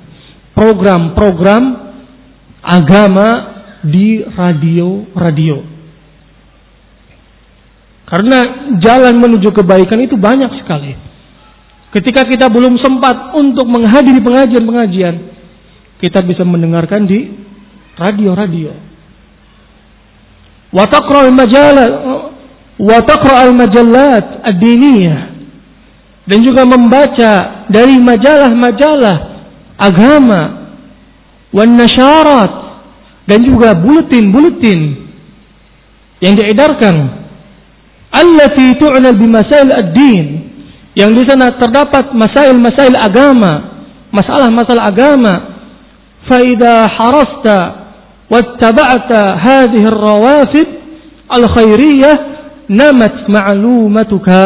program-program agama di radio-radio karena jalan menuju kebaikan itu banyak sekali. Ketika kita belum sempat untuk menghadiri pengajian-pengajian, kita bisa mendengarkan di radio-radio. Wa taqra al-majalat wa taqra al-majallat ad-diniyah dan juga membaca dari majalah-majalah agama wan nasyarat dan juga buletin-buletin yang diedarkan allati tu'nal bimasail ad-din yang di sana terdapat masail-masail agama, masalah-masalah agama. Faida harasta wattaba'ta hadhihi ar-rawafid al-khairiyah namat ma'lumatuka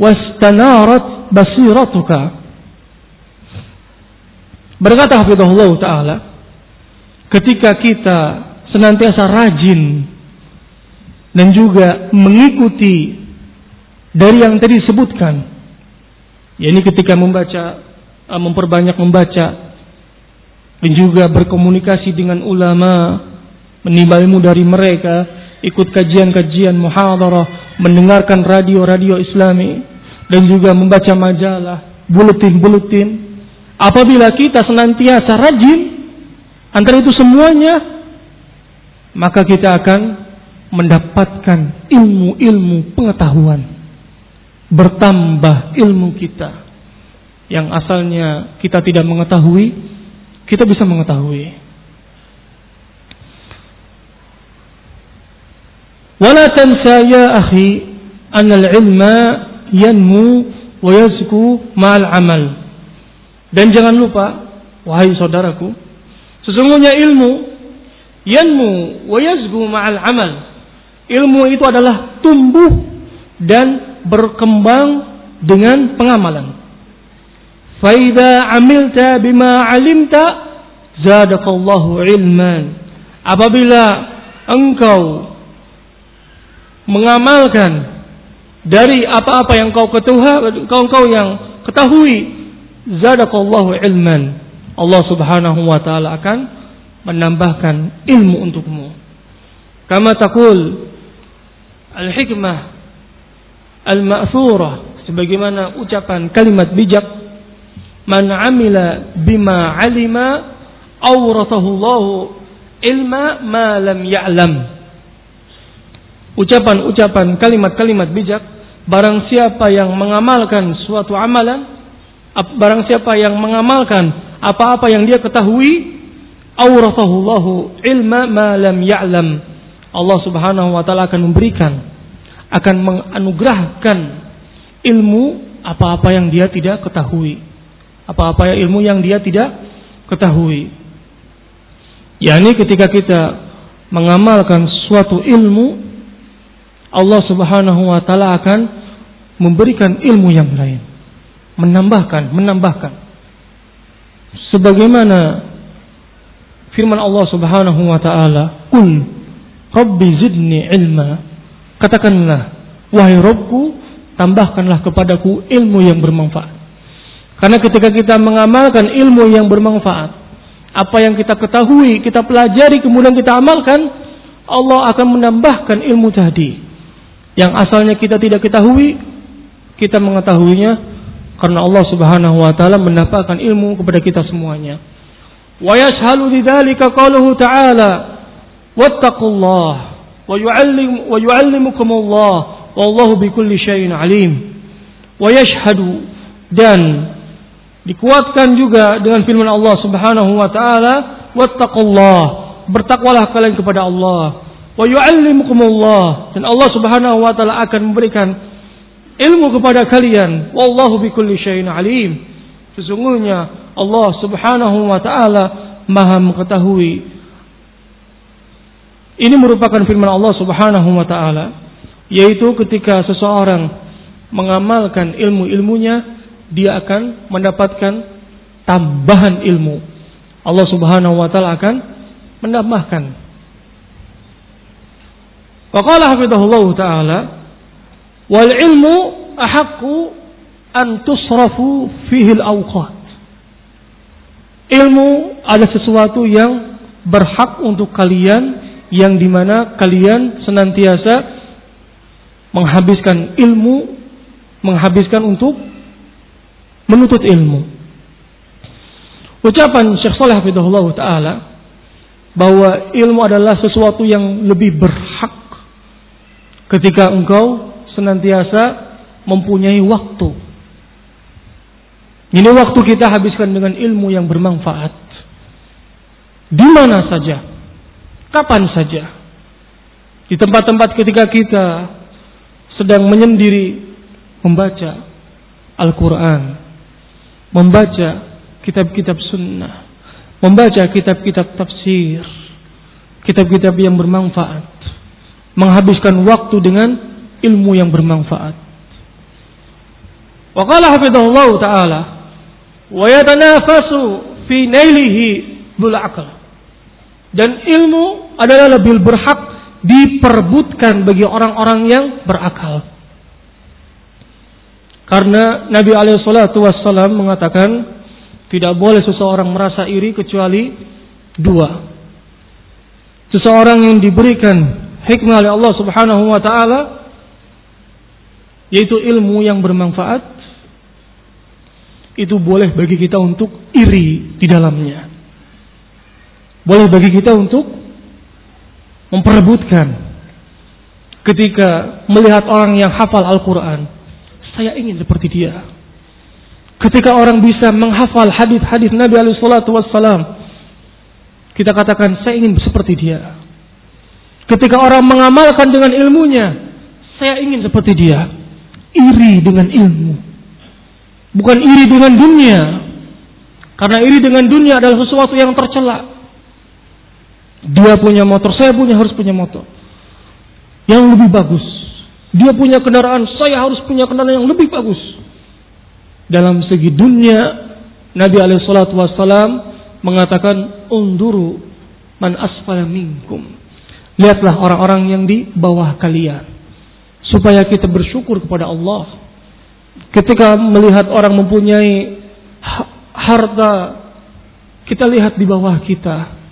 wastanarat basiratuka. Berkata Hafizahullah Ta'ala, ketika kita senantiasa rajin dan juga mengikuti dari yang tadi disebutkan. Ya ini ketika membaca, eh, memperbanyak membaca dan juga berkomunikasi dengan ulama, menimba ilmu dari mereka, ikut kajian-kajian muhadarah, mendengarkan radio-radio Islami dan juga membaca majalah, buletin-buletin. Apabila kita senantiasa rajin antara itu semuanya, maka kita akan mendapatkan ilmu-ilmu pengetahuan. Bertambah ilmu kita. Yang asalnya kita tidak mengetahui kita bisa mengetahui. Wala tansa ya akhi an al-ilma yanmu wa yazku ma'al amal. Dan jangan lupa wahai saudaraku sesungguhnya ilmu yanmu wa yazku ma'al amal ilmu itu adalah tumbuh dan berkembang dengan pengamalan. Faida amilta bima alimta zadakallahu ilman. Apabila engkau mengamalkan dari apa-apa yang kau ketahui, kau, kau yang ketahui, zadakallahu ilman. Allah Subhanahu wa taala akan menambahkan ilmu untukmu. Kama takul al-hikmah al-ma'thurah sebagaimana ucapan kalimat bijak man amila bima alima awrathahu Allah ilma ma lam ya'lam. Ucapan-ucapan kalimat-kalimat bijak barang siapa yang mengamalkan suatu amalan barang siapa yang mengamalkan apa-apa yang dia ketahui awrathahu Allah ilma ma lam ya'lam Allah Subhanahu wa taala akan memberikan akan menganugerahkan ilmu apa-apa yang dia tidak ketahui. Apa-apa ilmu yang dia tidak ketahui. yakni ketika kita mengamalkan suatu ilmu Allah Subhanahu wa taala akan memberikan ilmu yang lain. Menambahkan, menambahkan. Sebagaimana firman Allah Subhanahu wa taala, "Qul Rabbi zidni ilma." Katakanlah, wahai Robku, tambahkanlah kepadaku ilmu yang bermanfaat. Karena ketika kita mengamalkan ilmu yang bermanfaat, apa yang kita ketahui, kita pelajari, kemudian kita amalkan, Allah akan menambahkan ilmu tadi. Yang asalnya kita tidak ketahui, kita mengetahuinya karena Allah Subhanahu wa taala mendapatkan ilmu kepada kita semuanya. Wa yashhalu qauluhu ta'ala واتقوا الله ويعلم wa الله wallahu بكل شيء alim. ويشهد dan dikuatkan juga dengan firman Allah Subhanahu wa taala wattaqullah. Bertakwalah kalian kepada Allah. Wa yu'allimukumullah. Dan Allah Subhanahu wa taala akan memberikan ilmu kepada kalian. Wallahu bikulli syai'in alim. Sesungguhnya Allah Subhanahu wa taala Maha mengetahui ini merupakan firman Allah Subhanahu wa taala yaitu ketika seseorang mengamalkan ilmu-ilmunya dia akan mendapatkan tambahan ilmu. Allah Subhanahu wa taala akan menambahkan. Wa qala hafidhahullah taala wal ilmu ahaqqu an tusrafu fihi al-awqat. Ilmu ada sesuatu yang berhak untuk kalian yang di mana kalian senantiasa menghabiskan ilmu menghabiskan untuk menuntut ilmu. Ucapan Syekh Saleh Hafidhullah Ta'ala bahwa ilmu adalah sesuatu yang lebih berhak ketika engkau senantiasa mempunyai waktu. Ini waktu kita habiskan dengan ilmu yang bermanfaat. Di mana saja, kapan saja, di tempat-tempat ketika kita sedang menyendiri membaca Al-Quran, membaca kitab-kitab sunnah, membaca kitab-kitab tafsir, kitab-kitab yang bermanfaat, menghabiskan waktu dengan ilmu yang bermanfaat. Wa qala hafizahullah taala wa yatanafasu fi nailihi bil aql. Dan ilmu adalah lebih berhak diperbutkan bagi orang-orang yang berakal. Karena Nabi alaihi salatu wassalam mengatakan tidak boleh seseorang merasa iri kecuali dua. Seseorang yang diberikan hikmah oleh Allah Subhanahu wa taala yaitu ilmu yang bermanfaat itu boleh bagi kita untuk iri di dalamnya. Boleh bagi kita untuk memperebutkan ketika melihat orang yang hafal Al-Quran. Saya ingin seperti dia. Ketika orang bisa menghafal hadis-hadis Nabi alaihi salatu wassalam, kita katakan saya ingin seperti dia. Ketika orang mengamalkan dengan ilmunya, saya ingin seperti dia. Iri dengan ilmu. Bukan iri dengan dunia. Karena iri dengan dunia adalah sesuatu yang tercela. Dia punya motor, saya punya harus punya motor. Yang lebih bagus. Dia punya kendaraan, saya harus punya kendaraan yang lebih bagus. Dalam segi dunia, Nabi wassalam mengatakan, Unduru man asfala minkum. Lihatlah orang-orang yang di bawah kalian. Supaya kita bersyukur kepada Allah Ketika melihat orang mempunyai harta, kita lihat di bawah kita.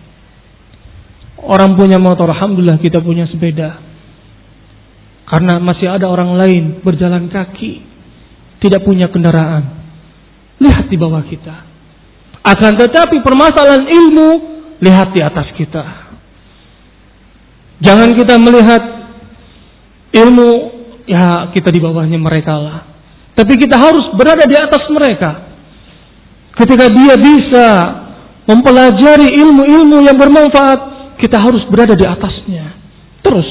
Orang punya motor, alhamdulillah kita punya sepeda. Karena masih ada orang lain berjalan kaki, tidak punya kendaraan. Lihat di bawah kita. Akan tetapi permasalahan ilmu, lihat di atas kita. Jangan kita melihat ilmu, ya kita di bawahnya mereka lah. Tapi kita harus berada di atas mereka. Ketika dia bisa mempelajari ilmu-ilmu yang bermanfaat, kita harus berada di atasnya. Terus,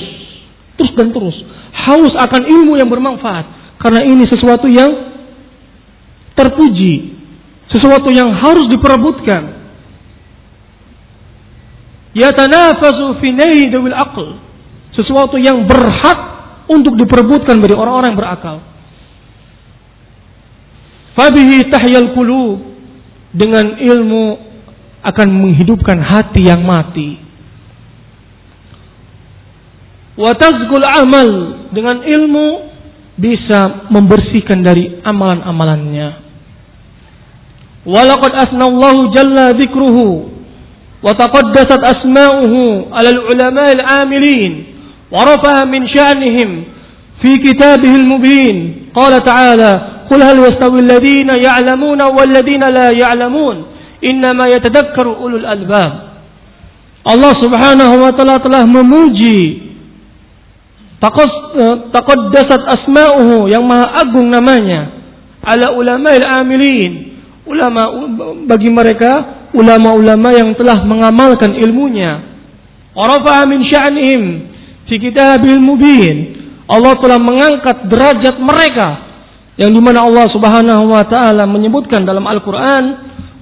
terus dan terus. Haus akan ilmu yang bermanfaat. Karena ini sesuatu yang terpuji. Sesuatu yang harus diperebutkan. Yatanafasu fi dawil aql. Sesuatu yang berhak untuk diperebutkan bagi orang-orang yang berakal. Fabihi tahyal qulub dengan ilmu akan menghidupkan hati yang mati. Watazgul amal dengan ilmu bisa membersihkan dari amalan-amalannya. Walaqad asnallahu jalla dzikruhu wa asma'uhu 'ala amilin, wa min sya'nihim fi kitabihi mubin. Qala ta'ala: "Qul hal yastawi alladziina ya'lamuuna wal ladziina la ya'lamuun? Ulul albab." Allah Subhanahu wa taala telah memuji taqaddasat asma'uhu yang maha agung namanya. Ala ulama amilin. Ulama bagi mereka ulama-ulama yang telah mengamalkan ilmunya. Warafa'a min sya'nihim fi kitabil mubin. Allah telah mengangkat derajat mereka yang di mana Allah Subhanahu wa taala menyebutkan dalam Al-Qur'an,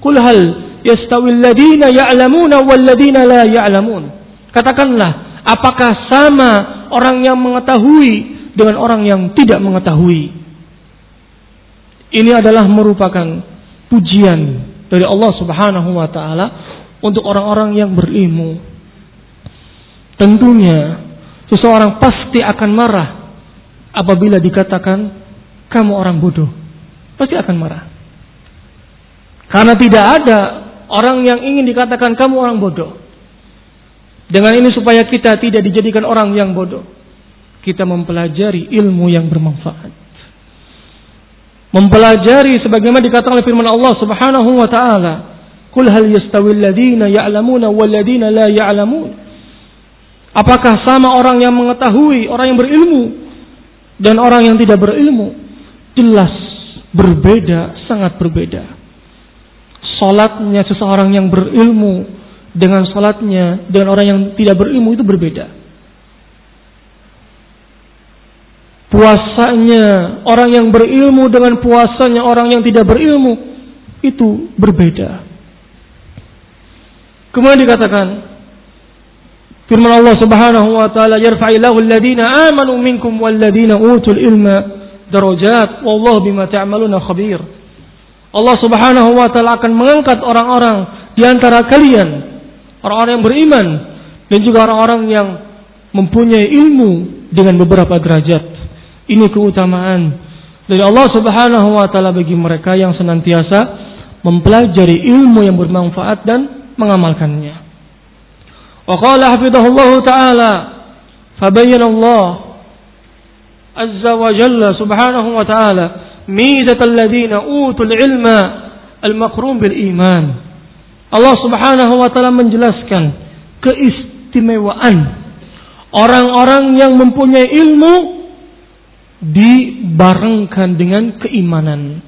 "Qul hal yastawil ladina ya'lamuna wal ladina la ya'lamun." Katakanlah, apakah sama orang yang mengetahui dengan orang yang tidak mengetahui? Ini adalah merupakan pujian dari Allah Subhanahu wa taala untuk orang-orang yang berilmu. Tentunya seseorang pasti akan marah apabila dikatakan kamu orang bodoh, pasti akan marah. Karena tidak ada orang yang ingin dikatakan kamu orang bodoh. Dengan ini supaya kita tidak dijadikan orang yang bodoh. Kita mempelajari ilmu yang bermanfaat. mempelajari sebagaimana dikatakan oleh firman Allah Subhanahu wa taala, "Qul hal yastawi alladziina ya'lamuna wal ladziina la ya'lamun?" Apakah sama orang yang mengetahui, orang yang berilmu dan orang yang tidak berilmu? Jelas berbeda, sangat berbeda. Salatnya seseorang yang berilmu dengan salatnya dengan orang yang tidak berilmu itu berbeda. puasanya orang yang berilmu dengan puasanya orang yang tidak berilmu itu berbeda. Kemudian dikatakan firman Allah Subhanahu wa taala yarfa'illahu alladhina amanu minkum walladhina utul ilma darajat wallahu bima ta'maluna khabir. Allah Subhanahu wa taala akan mengangkat orang-orang di antara kalian, orang-orang yang beriman dan juga orang-orang yang mempunyai ilmu dengan beberapa derajat. Ini keutamaan dari Allah Subhanahu wa taala bagi mereka yang senantiasa mempelajari ilmu yang bermanfaat dan mengamalkannya. Wa qala hafizahullah taala fabayyana Allah azza wa jalla subhanahu wa taala mizat alladhina utul ilma al-maqrum. Allah Subhanahu wa taala menjelaskan keistimewaan orang-orang yang mempunyai ilmu dibarengkan dengan keimanan.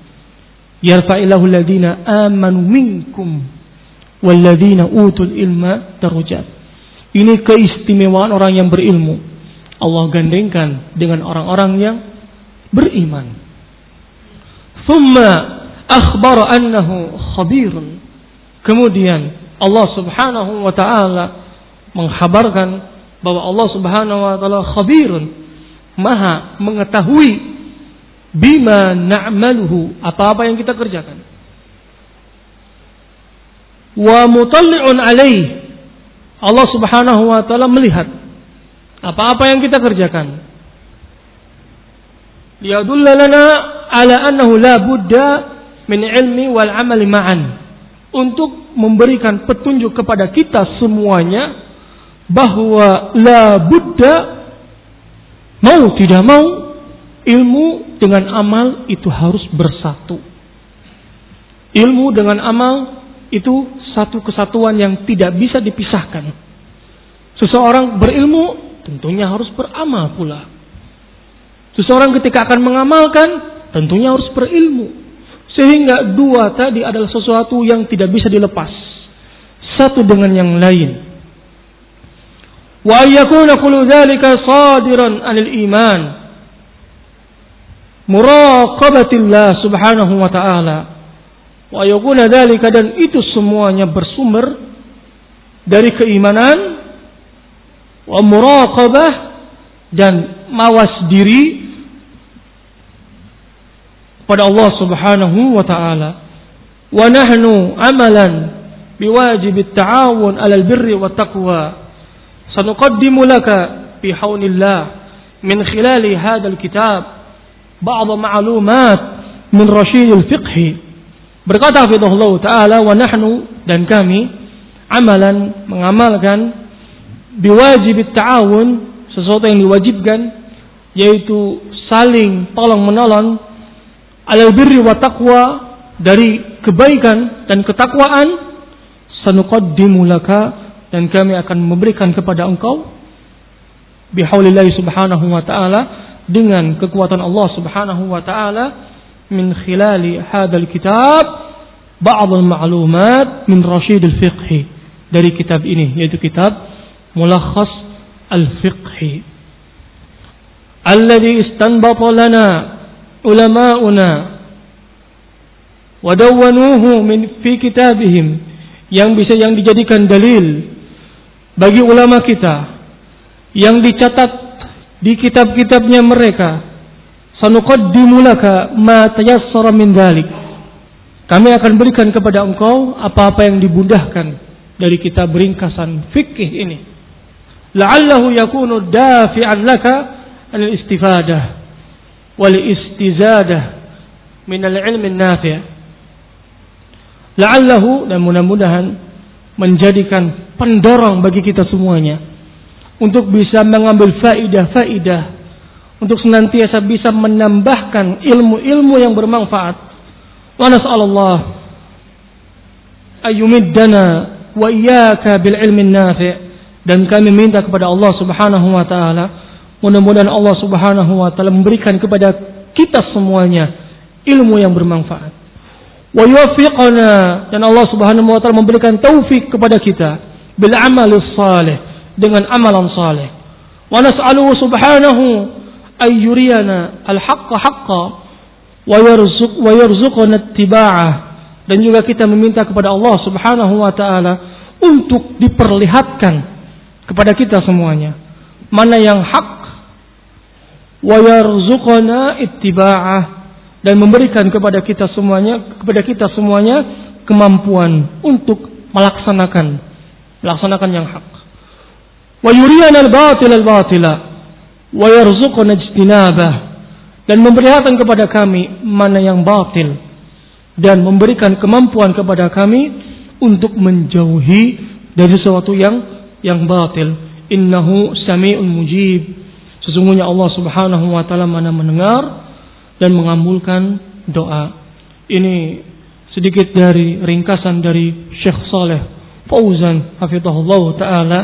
Yarfa'illahu alladhina amanu minkum walladhina utul ilma darajat. Ini keistimewaan orang yang berilmu. Allah gandengkan dengan orang-orang yang beriman. Thumma akhbar annahu khabirun. Kemudian Allah Subhanahu wa taala menghabarkan bahwa Allah Subhanahu wa taala khabirun maha mengetahui bima na'maluhu apa-apa yang kita kerjakan. Wa mutalli'un alaih Allah Subhanahu wa taala melihat apa-apa yang kita kerjakan. Liyadulla lana ala annahu la budda min ilmi wal amali ma'an untuk memberikan petunjuk kepada kita semuanya bahwa la budda Mau tidak mau, ilmu dengan amal itu harus bersatu. Ilmu dengan amal itu satu kesatuan yang tidak bisa dipisahkan. Seseorang berilmu tentunya harus beramal pula. Seseorang ketika akan mengamalkan tentunya harus berilmu. Sehingga dua tadi adalah sesuatu yang tidak bisa dilepas. Satu dengan yang lain. Wa yakuna kullu dzalika sadiran anil iman. Muraqabatillah subhanahu wa ta'ala. Wa yakuna dzalika dan itu semuanya bersumber dari keimanan. Wa muraqabah dan mawas diri kepada Allah Subhanahu wa taala. Wa nahnu amalan biwajib at-ta'awun 'ala al-birri wa taqwa. Sanuqaddimu laka fi haunillah min khilali hadzal kitab ba'd ma'lumat min rashidil fiqh. Berkata Fidhullah Ta'ala wa nahnu dan kami amalan mengamalkan biwajib at-ta'awun sesuatu yang diwajibkan yaitu saling tolong menolong alal birri wa taqwa dari kebaikan dan ketakwaan sanuqaddimu laka dan kami akan memberikan kepada engkau bihaulillahi subhanahu wa ta'ala dengan kekuatan Allah subhanahu wa ta'ala min khilali hadal kitab ba'd al-ma'lumat min rasyid al-fiqh dari kitab ini yaitu kitab mulakhas al-fiqh alladhi istanbata lana ulama'una. Wadawwanuhu min fi kitabihim. Yang bisa yang dijadikan dalil bagi ulama kita. Yang dicatat di kitab-kitabnya mereka. Sanuqaddimu laka ma tayassara min dhalik. Kami akan berikan kepada engkau apa-apa yang dibudahkan dari kitab ringkasan fikih ini. La'allahu yakunu dafi'an laka al istifadah wal istizadah min al ilmi nafi' la'allahu dan mudah-mudahan menjadikan pendorong bagi kita semuanya untuk bisa mengambil faidah-faidah, untuk senantiasa bisa menambahkan ilmu-ilmu yang bermanfaat. Wa nas'alullah ayyumiddana wa iyyaka bil ilmi nafi' dan kami minta kepada Allah Subhanahu wa taala mudah-mudahan Allah Subhanahu wa taala memberikan kepada kita semuanya ilmu yang bermanfaat. Wa yuwaffiqana dan Allah Subhanahu wa taala memberikan taufik kepada kita bil amali salih dengan amalan saleh. Wa nas'aluhu subhanahu ay yuriyana al-haqqa haqqa wa yarzuq wa yarzuqna ittiba'ah dan juga kita meminta kepada Allah Subhanahu wa taala untuk diperlihatkan kepada kita semuanya mana yang hak wa yarzuqna ittiba'ah. Dan memberikan kepada kita semuanya kepada kita semuanya kemampuan untuk melaksanakan melaksanakan yang hak. Wa yuriyana al-batil al-batila. Wa yarzuqna ijtinabah. Dan memperlihatkan kepada kami mana yang batil. Dan memberikan kemampuan kepada kami untuk menjauhi dari sesuatu yang yang batil. Innahu sami'un mujib sesungguhnya Allah Subhanahu wa taala mana mendengar dan mengabulkan doa ini sedikit dari ringkasan dari Syekh Saleh Fauzan hafizahullah taala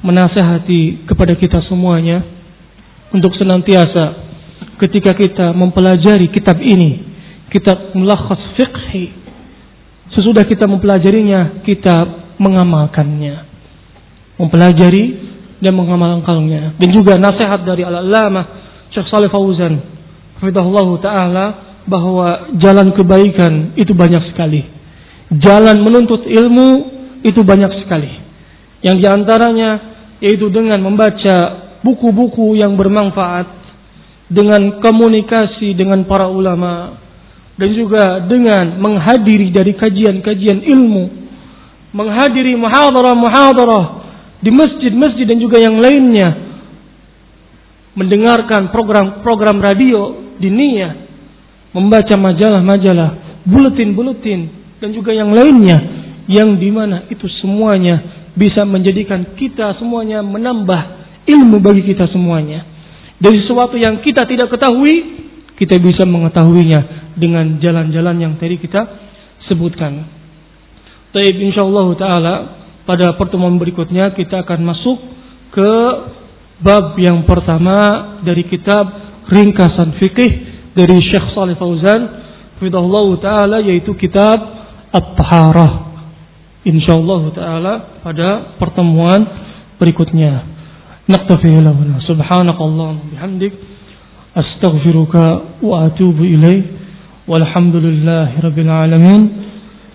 menasihati kepada kita semuanya untuk senantiasa ketika kita mempelajari kitab ini, kitab mulakhas fiqhi, sesudah kita mempelajarinya, kita mengamalkannya. Mempelajari dan mengamalkannya. Dan juga nasihat dari Al-Allamah Syekh Saleh Fauzan, hafizahullah taala bahwa jalan kebaikan itu banyak sekali. Jalan menuntut ilmu itu banyak sekali. Yang di antaranya yaitu dengan membaca buku-buku yang bermanfaat dengan komunikasi dengan para ulama dan juga dengan menghadiri dari kajian-kajian ilmu menghadiri muhadarah-muhadarah di masjid-masjid dan juga yang lainnya mendengarkan program-program radio diniyah membaca majalah-majalah buletin-buletin dan juga yang lainnya yang di mana itu semuanya bisa menjadikan kita semuanya menambah ilmu bagi kita semuanya. Dari sesuatu yang kita tidak ketahui, kita bisa mengetahuinya dengan jalan-jalan yang tadi kita sebutkan. Taib insyaallah taala pada pertemuan berikutnya kita akan masuk ke bab yang pertama dari kitab Ringkasan Fikih dari Syekh Saleh Fauzan Fidahullah Ta'ala yaitu kitab At-Taharah. InsyaAllah Ta'ala pada pertemuan berikutnya. Naktafi ilahuna subhanakallah bihamdik. Astaghfiruka wa atubu ilaih Walhamdulillahi rabbil alamin.